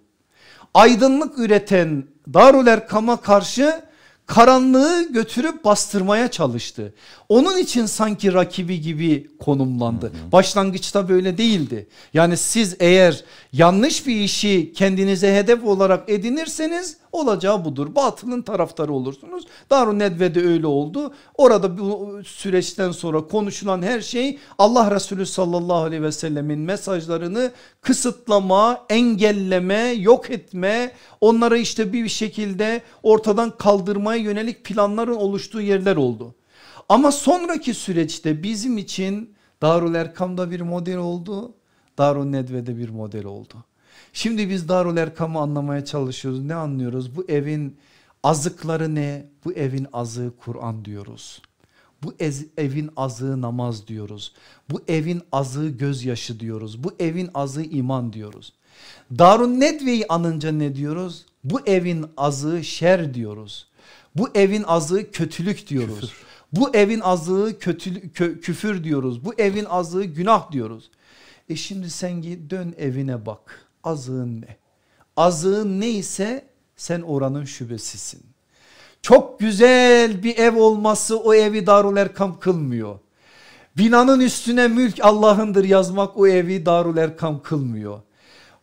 Aydınlık üreten Darul Erkam'a karşı karanlığı götürüp bastırmaya çalıştı. Onun için sanki rakibi gibi konumlandı. Başlangıçta böyle değildi. Yani siz eğer yanlış bir işi kendinize hedef olarak edinirseniz olacağı budur. Batılın taraftarı olursunuz. Darun Nedve'de öyle oldu. Orada bu süreçten sonra konuşulan her şey Allah Resulü sallallahu aleyhi ve sellemin mesajlarını kısıtlama, engelleme, yok etme, onları işte bir şekilde ortadan kaldırmaya yönelik planların oluştuğu yerler oldu. Ama sonraki süreçte bizim için Darul Erkam'da bir model oldu. Darul Nedve'de bir model oldu. Şimdi biz Darul Erkam'ı anlamaya çalışıyoruz. Ne anlıyoruz? Bu evin azıkları ne? Bu evin azığı Kur'an diyoruz. Bu ez- evin azığı namaz diyoruz. Bu evin azığı gözyaşı diyoruz. Bu evin azığı iman diyoruz. Darun Nedve'yi anınca ne diyoruz? Bu evin azığı şer diyoruz. Bu evin azığı kötülük diyoruz. Bu evin azığı kötülük, kö- küfür diyoruz. Bu evin azığı günah diyoruz. E şimdi sen dön evine bak. Azığın ne? Azığın neyse sen oranın şubesisin. Çok güzel bir ev olması o evi Darul Erkam kılmıyor. Binanın üstüne mülk Allah'ındır yazmak o evi Darul Erkam kılmıyor.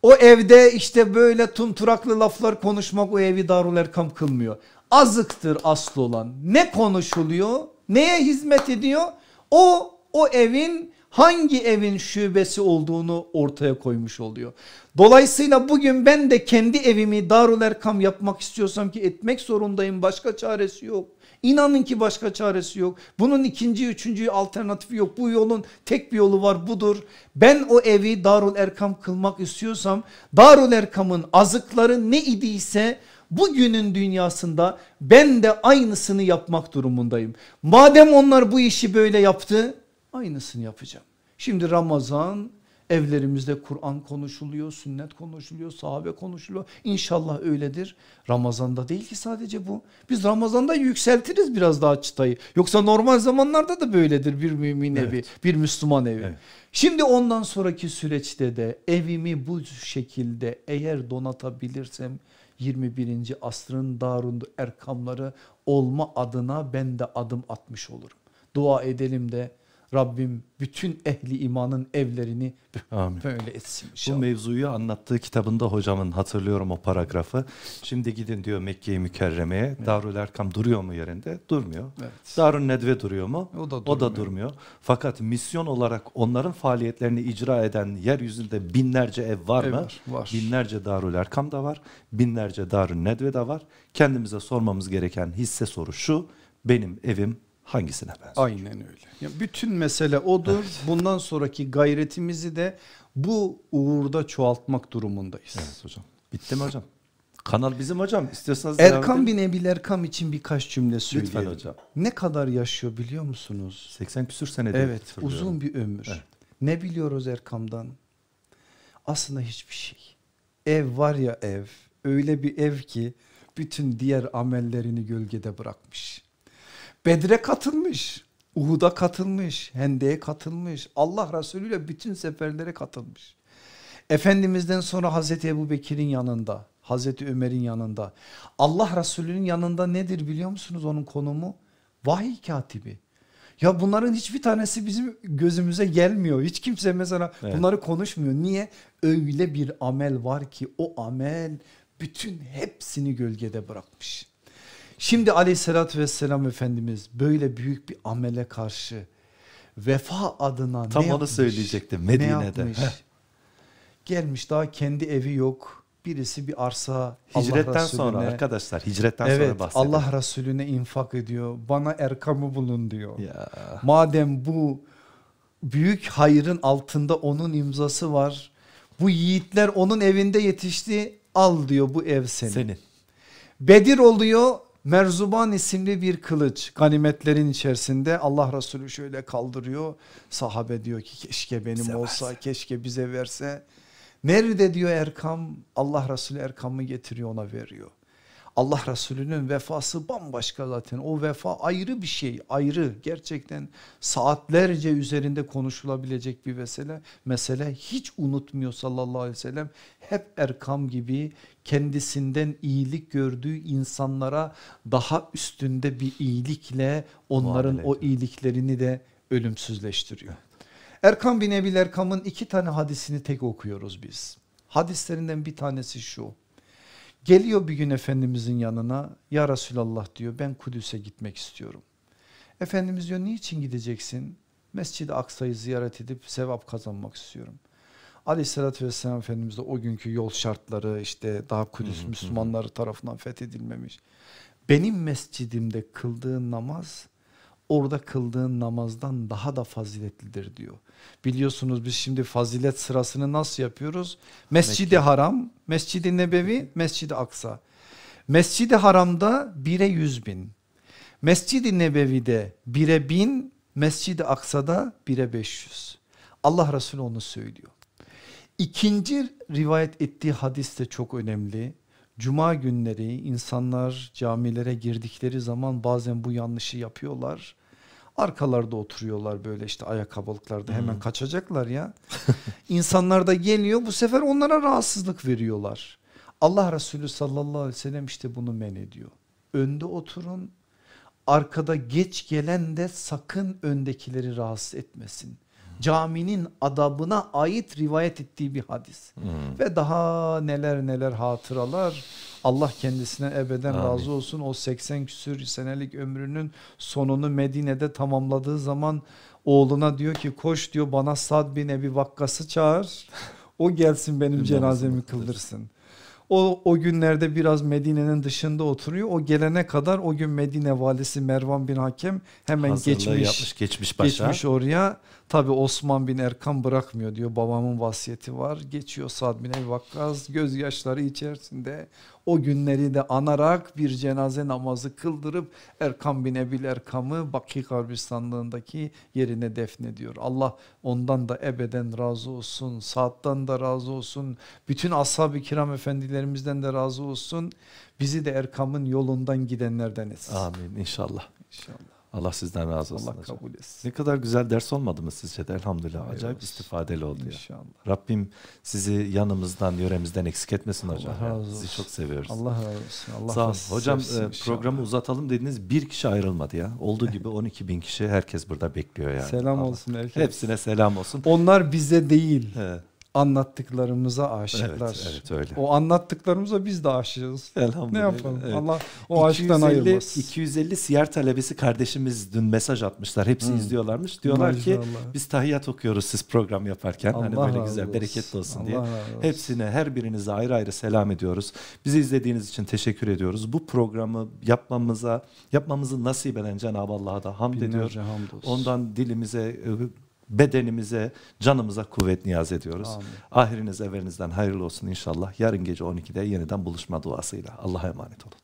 O evde işte böyle tunturaklı laflar konuşmak o evi Darul Erkam kılmıyor. Azıktır aslı olan. Ne konuşuluyor? Neye hizmet ediyor? O o evin hangi evin şubesi olduğunu ortaya koymuş oluyor. Dolayısıyla bugün ben de kendi evimi Darul Erkam yapmak istiyorsam ki etmek zorundayım başka çaresi yok. İnanın ki başka çaresi yok. Bunun ikinci, üçüncü alternatifi yok. Bu yolun tek bir yolu var budur. Ben o evi Darul Erkam kılmak istiyorsam Darul Erkam'ın azıkları ne idiyse bugünün dünyasında ben de aynısını yapmak durumundayım. Madem onlar bu işi böyle yaptı aynısını yapacağım. Şimdi Ramazan Evlerimizde Kur'an konuşuluyor, sünnet konuşuluyor, sahabe konuşuluyor. İnşallah öyledir. Ramazanda değil ki sadece bu. Biz Ramazanda yükseltiriz biraz daha çıtayı. Yoksa normal zamanlarda da böyledir bir mümin Evet. evi, bir Müslüman evi. Evet. Şimdi ondan sonraki süreçte de evimi bu şekilde eğer donatabilirsem 21. asrın Darun Erkamları olma adına ben de adım atmış olurum. Dua edelim de Rabbim bütün ehli imanın evlerini Amin. böyle etsin Bu inşallah. mevzuyu anlattığı kitabında hocamın hatırlıyorum o paragrafı. Şimdi gidin diyor Mekke-i Mükerreme'ye. Darül Erkam duruyor mu yerinde? Durmuyor. Evet. Darül Nedve duruyor mu? O da O durmuyor. da durmuyor. Fakat misyon olarak onların faaliyetlerini icra eden yeryüzünde binlerce ev var Ev mı? var, var. Binlerce Darül Erkam da var. Binlerce Darül Nedve de var. Kendimize sormamız gereken hisse soru şu. Benim evim hangisine benziyor? Aynen öyle. Ya bütün mesele odur. Bundan sonraki gayretimizi de bu uğurda çoğaltmak durumundayız. Evet hocam. Bitti mi hocam? Kanal bizim hocam. İstiyorsanız edelim. bin Ebil Erkam için birkaç cümle söyleyelim. Lütfen hocam. Ne kadar yaşıyor biliyor musunuz? 80 küsür senedir. Evet uzun bir ömür. Evet. Ne biliyoruz Erkam'dan? Aslında hiçbir şey. Ev var ya ev öyle bir ev ki bütün diğer amellerini gölgede bırakmış. Bedre katılmış, Uhud'a katılmış, Hende'ye katılmış, Allah Resulü ile bütün seferlere katılmış. Efendimizden sonra Hazreti Ebu Bekir'in yanında, Hazreti Ömer'in yanında. Allah Resulü'nün yanında nedir biliyor musunuz onun konumu? Vahiy katibi. Ya bunların hiçbir tanesi bizim gözümüze gelmiyor. Hiç kimse mesela Evet. bunları konuşmuyor. Niye? Öyle bir amel var ki o amel bütün hepsini gölgede bırakmış. Şimdi aleyhissalatü vesselam Efendimiz böyle büyük bir amele karşı vefa adına Tam ne onu yapmış? söyleyecektim, Ne Medine'de. Heh. Gelmiş daha kendi evi yok. Birisi bir arsa Hicretten Allah sonra arkadaşlar hicretten sonra Evet bahsedelim. Allah Resulüne infak ediyor. Bana erkamı bulun diyor. Ya. Madem bu büyük hayrın altında onun imzası var. Bu yiğitler onun evinde yetişti. Al diyor bu ev senin. Senin. Bedir oluyor. Merzuban isimli bir kılıç ganimetlerin içerisinde Allah Resulü şöyle kaldırıyor. Sahabe diyor ki keşke benim Bize olsa verse. keşke bize verse. Nerede diyor Erkam Allah Resulü Erkam'ı getiriyor ona veriyor. Allah Resulü'nün vefası bambaşka zaten o vefa ayrı bir şey ayrı gerçekten saatlerce üzerinde konuşulabilecek bir mesele mesele hiç unutmuyor sallallahu aleyhi ve sellem hep Erkam gibi kendisinden iyilik gördüğü insanlara daha üstünde bir iyilikle onların o iyiliklerini de ölümsüzleştiriyor. Erkam bin Ebil Erkam'ın iki tane hadisini tek okuyoruz biz. Hadislerinden bir tanesi şu. Geliyor bir gün Efendimizin yanına ya Resulallah diyor ben Kudüs'e gitmek istiyorum. Efendimiz diyor niçin gideceksin? Mescid-i Aksa'yı ziyaret edip sevap kazanmak istiyorum. Aleyhissalatü vesselam Efendimiz de o günkü yol şartları işte daha Kudüs Müslümanları tarafından fethedilmemiş. Benim mescidimde kıldığın namaz orada kıldığın namazdan daha da faziletlidir diyor. Biliyorsunuz biz şimdi fazilet sırasını nasıl yapıyoruz? Mescidi Haram, Mescidi Nebevi, Mescidi Aksa. Mescidi Haram'da bire yüz bin. Mescidi Nebevi'de bire bin, Mescidi Aksa'da bire beş yüz. Allah Resulü onu söylüyor. İkinci rivayet ettiği hadis de çok önemli. Cuma günleri insanlar camilere girdikleri zaman bazen bu yanlışı yapıyorlar. Arkalarda oturuyorlar böyle işte ayakkabılıklarda hemen kaçacaklar ya. <laughs> İnsanlar da geliyor bu sefer onlara rahatsızlık veriyorlar. Allah Resulü sallallahu aleyhi ve sellem işte bunu men ediyor. Önde oturun arkada geç gelen de sakın öndekileri rahatsız etmesin. Caminin adabına ait rivayet ettiği bir hadis. Ve daha neler neler hatıralar. Allah kendisine ebeden Amin. razı olsun. O 80 küsür senelik ömrünün sonunu Medine'de tamamladığı zaman oğluna diyor ki koş diyor bana Sad bin Ebi Vakkas'ı çağır. O gelsin benim cenazemi kıldırsın. O, o günlerde biraz Medine'nin dışında oturuyor. O gelene kadar o gün Medine valisi Mervan bin Hakem hemen Hazırlığı geçmiş yapmış geçmiş başa. geçmiş oraya. Tabi Osman bin Erkan bırakmıyor diyor babamın vasiyeti var. Geçiyor Sad bin Ebi Vakkas gözyaşları içerisinde o günleri de anarak bir cenaze namazı kıldırıp Erkam bin Ebil Erkam'ı Baki kabristanlığındaki yerine defnediyor. Allah ondan da ebeden razı olsun. Saattan da razı olsun. Bütün ashab-ı kiram efendilerimizden de razı olsun. Bizi de Erkam'ın yolundan gidenlerden etsin. Amin inşallah. İnşallah. Allah sizden razı olsun Allah hocam. kabul etsin. Ne kadar güzel ders olmadı mı sizce de elhamdülillah. Hayır Acayip olsun. istifadeli oldu ya. İnşallah. Rabbim sizi yanımızdan, yöremizden eksik etmesin hocam. Allah ya. razı Sizi olsun. çok seviyoruz. Allah razı olsun. Allah Sağ olun. razı Hocam olsun e, programı uzatalım dediniz bir kişi ayrılmadı ya. Olduğu gibi <laughs> 12 bin kişi herkes burada bekliyor yani. Selam Allah- olsun herkes. Hepsine selam olsun. Onlar bize değil Evet, anlattıklarımıza evet, aşıklar. evet öyle. O anlattıklarımıza biz de aşığız. Ne yapalım? Evet. Allah o aşktan 250 ayırmasın. 250 siyer talebesi kardeşimiz dün mesaj atmışlar. Hepsi Hı. izliyorlarmış. Diyorlar ki Maşallah. biz tahiyyat okuyoruz siz program yaparken. hani Allah böyle razı güzel, olsun. bereketli olsun Allah diye. olsun. Hepsine, her birinize ayrı ayrı selam ediyoruz. Bizi izlediğiniz için teşekkür ediyoruz. Bu programı yapmamıza, yapmamızı nasip eden Cenab-ı Allah'a da hamd ediyor. Binlerce hamdolsun. Ondan dilimize, e, bedenimize, canımıza kuvvet niyaz ediyoruz. Amin. Ahiriniz evvelinizden hayırlı olsun inşallah. Yarın gece 12'de yeniden buluşma duasıyla. Allah'a emanet olun.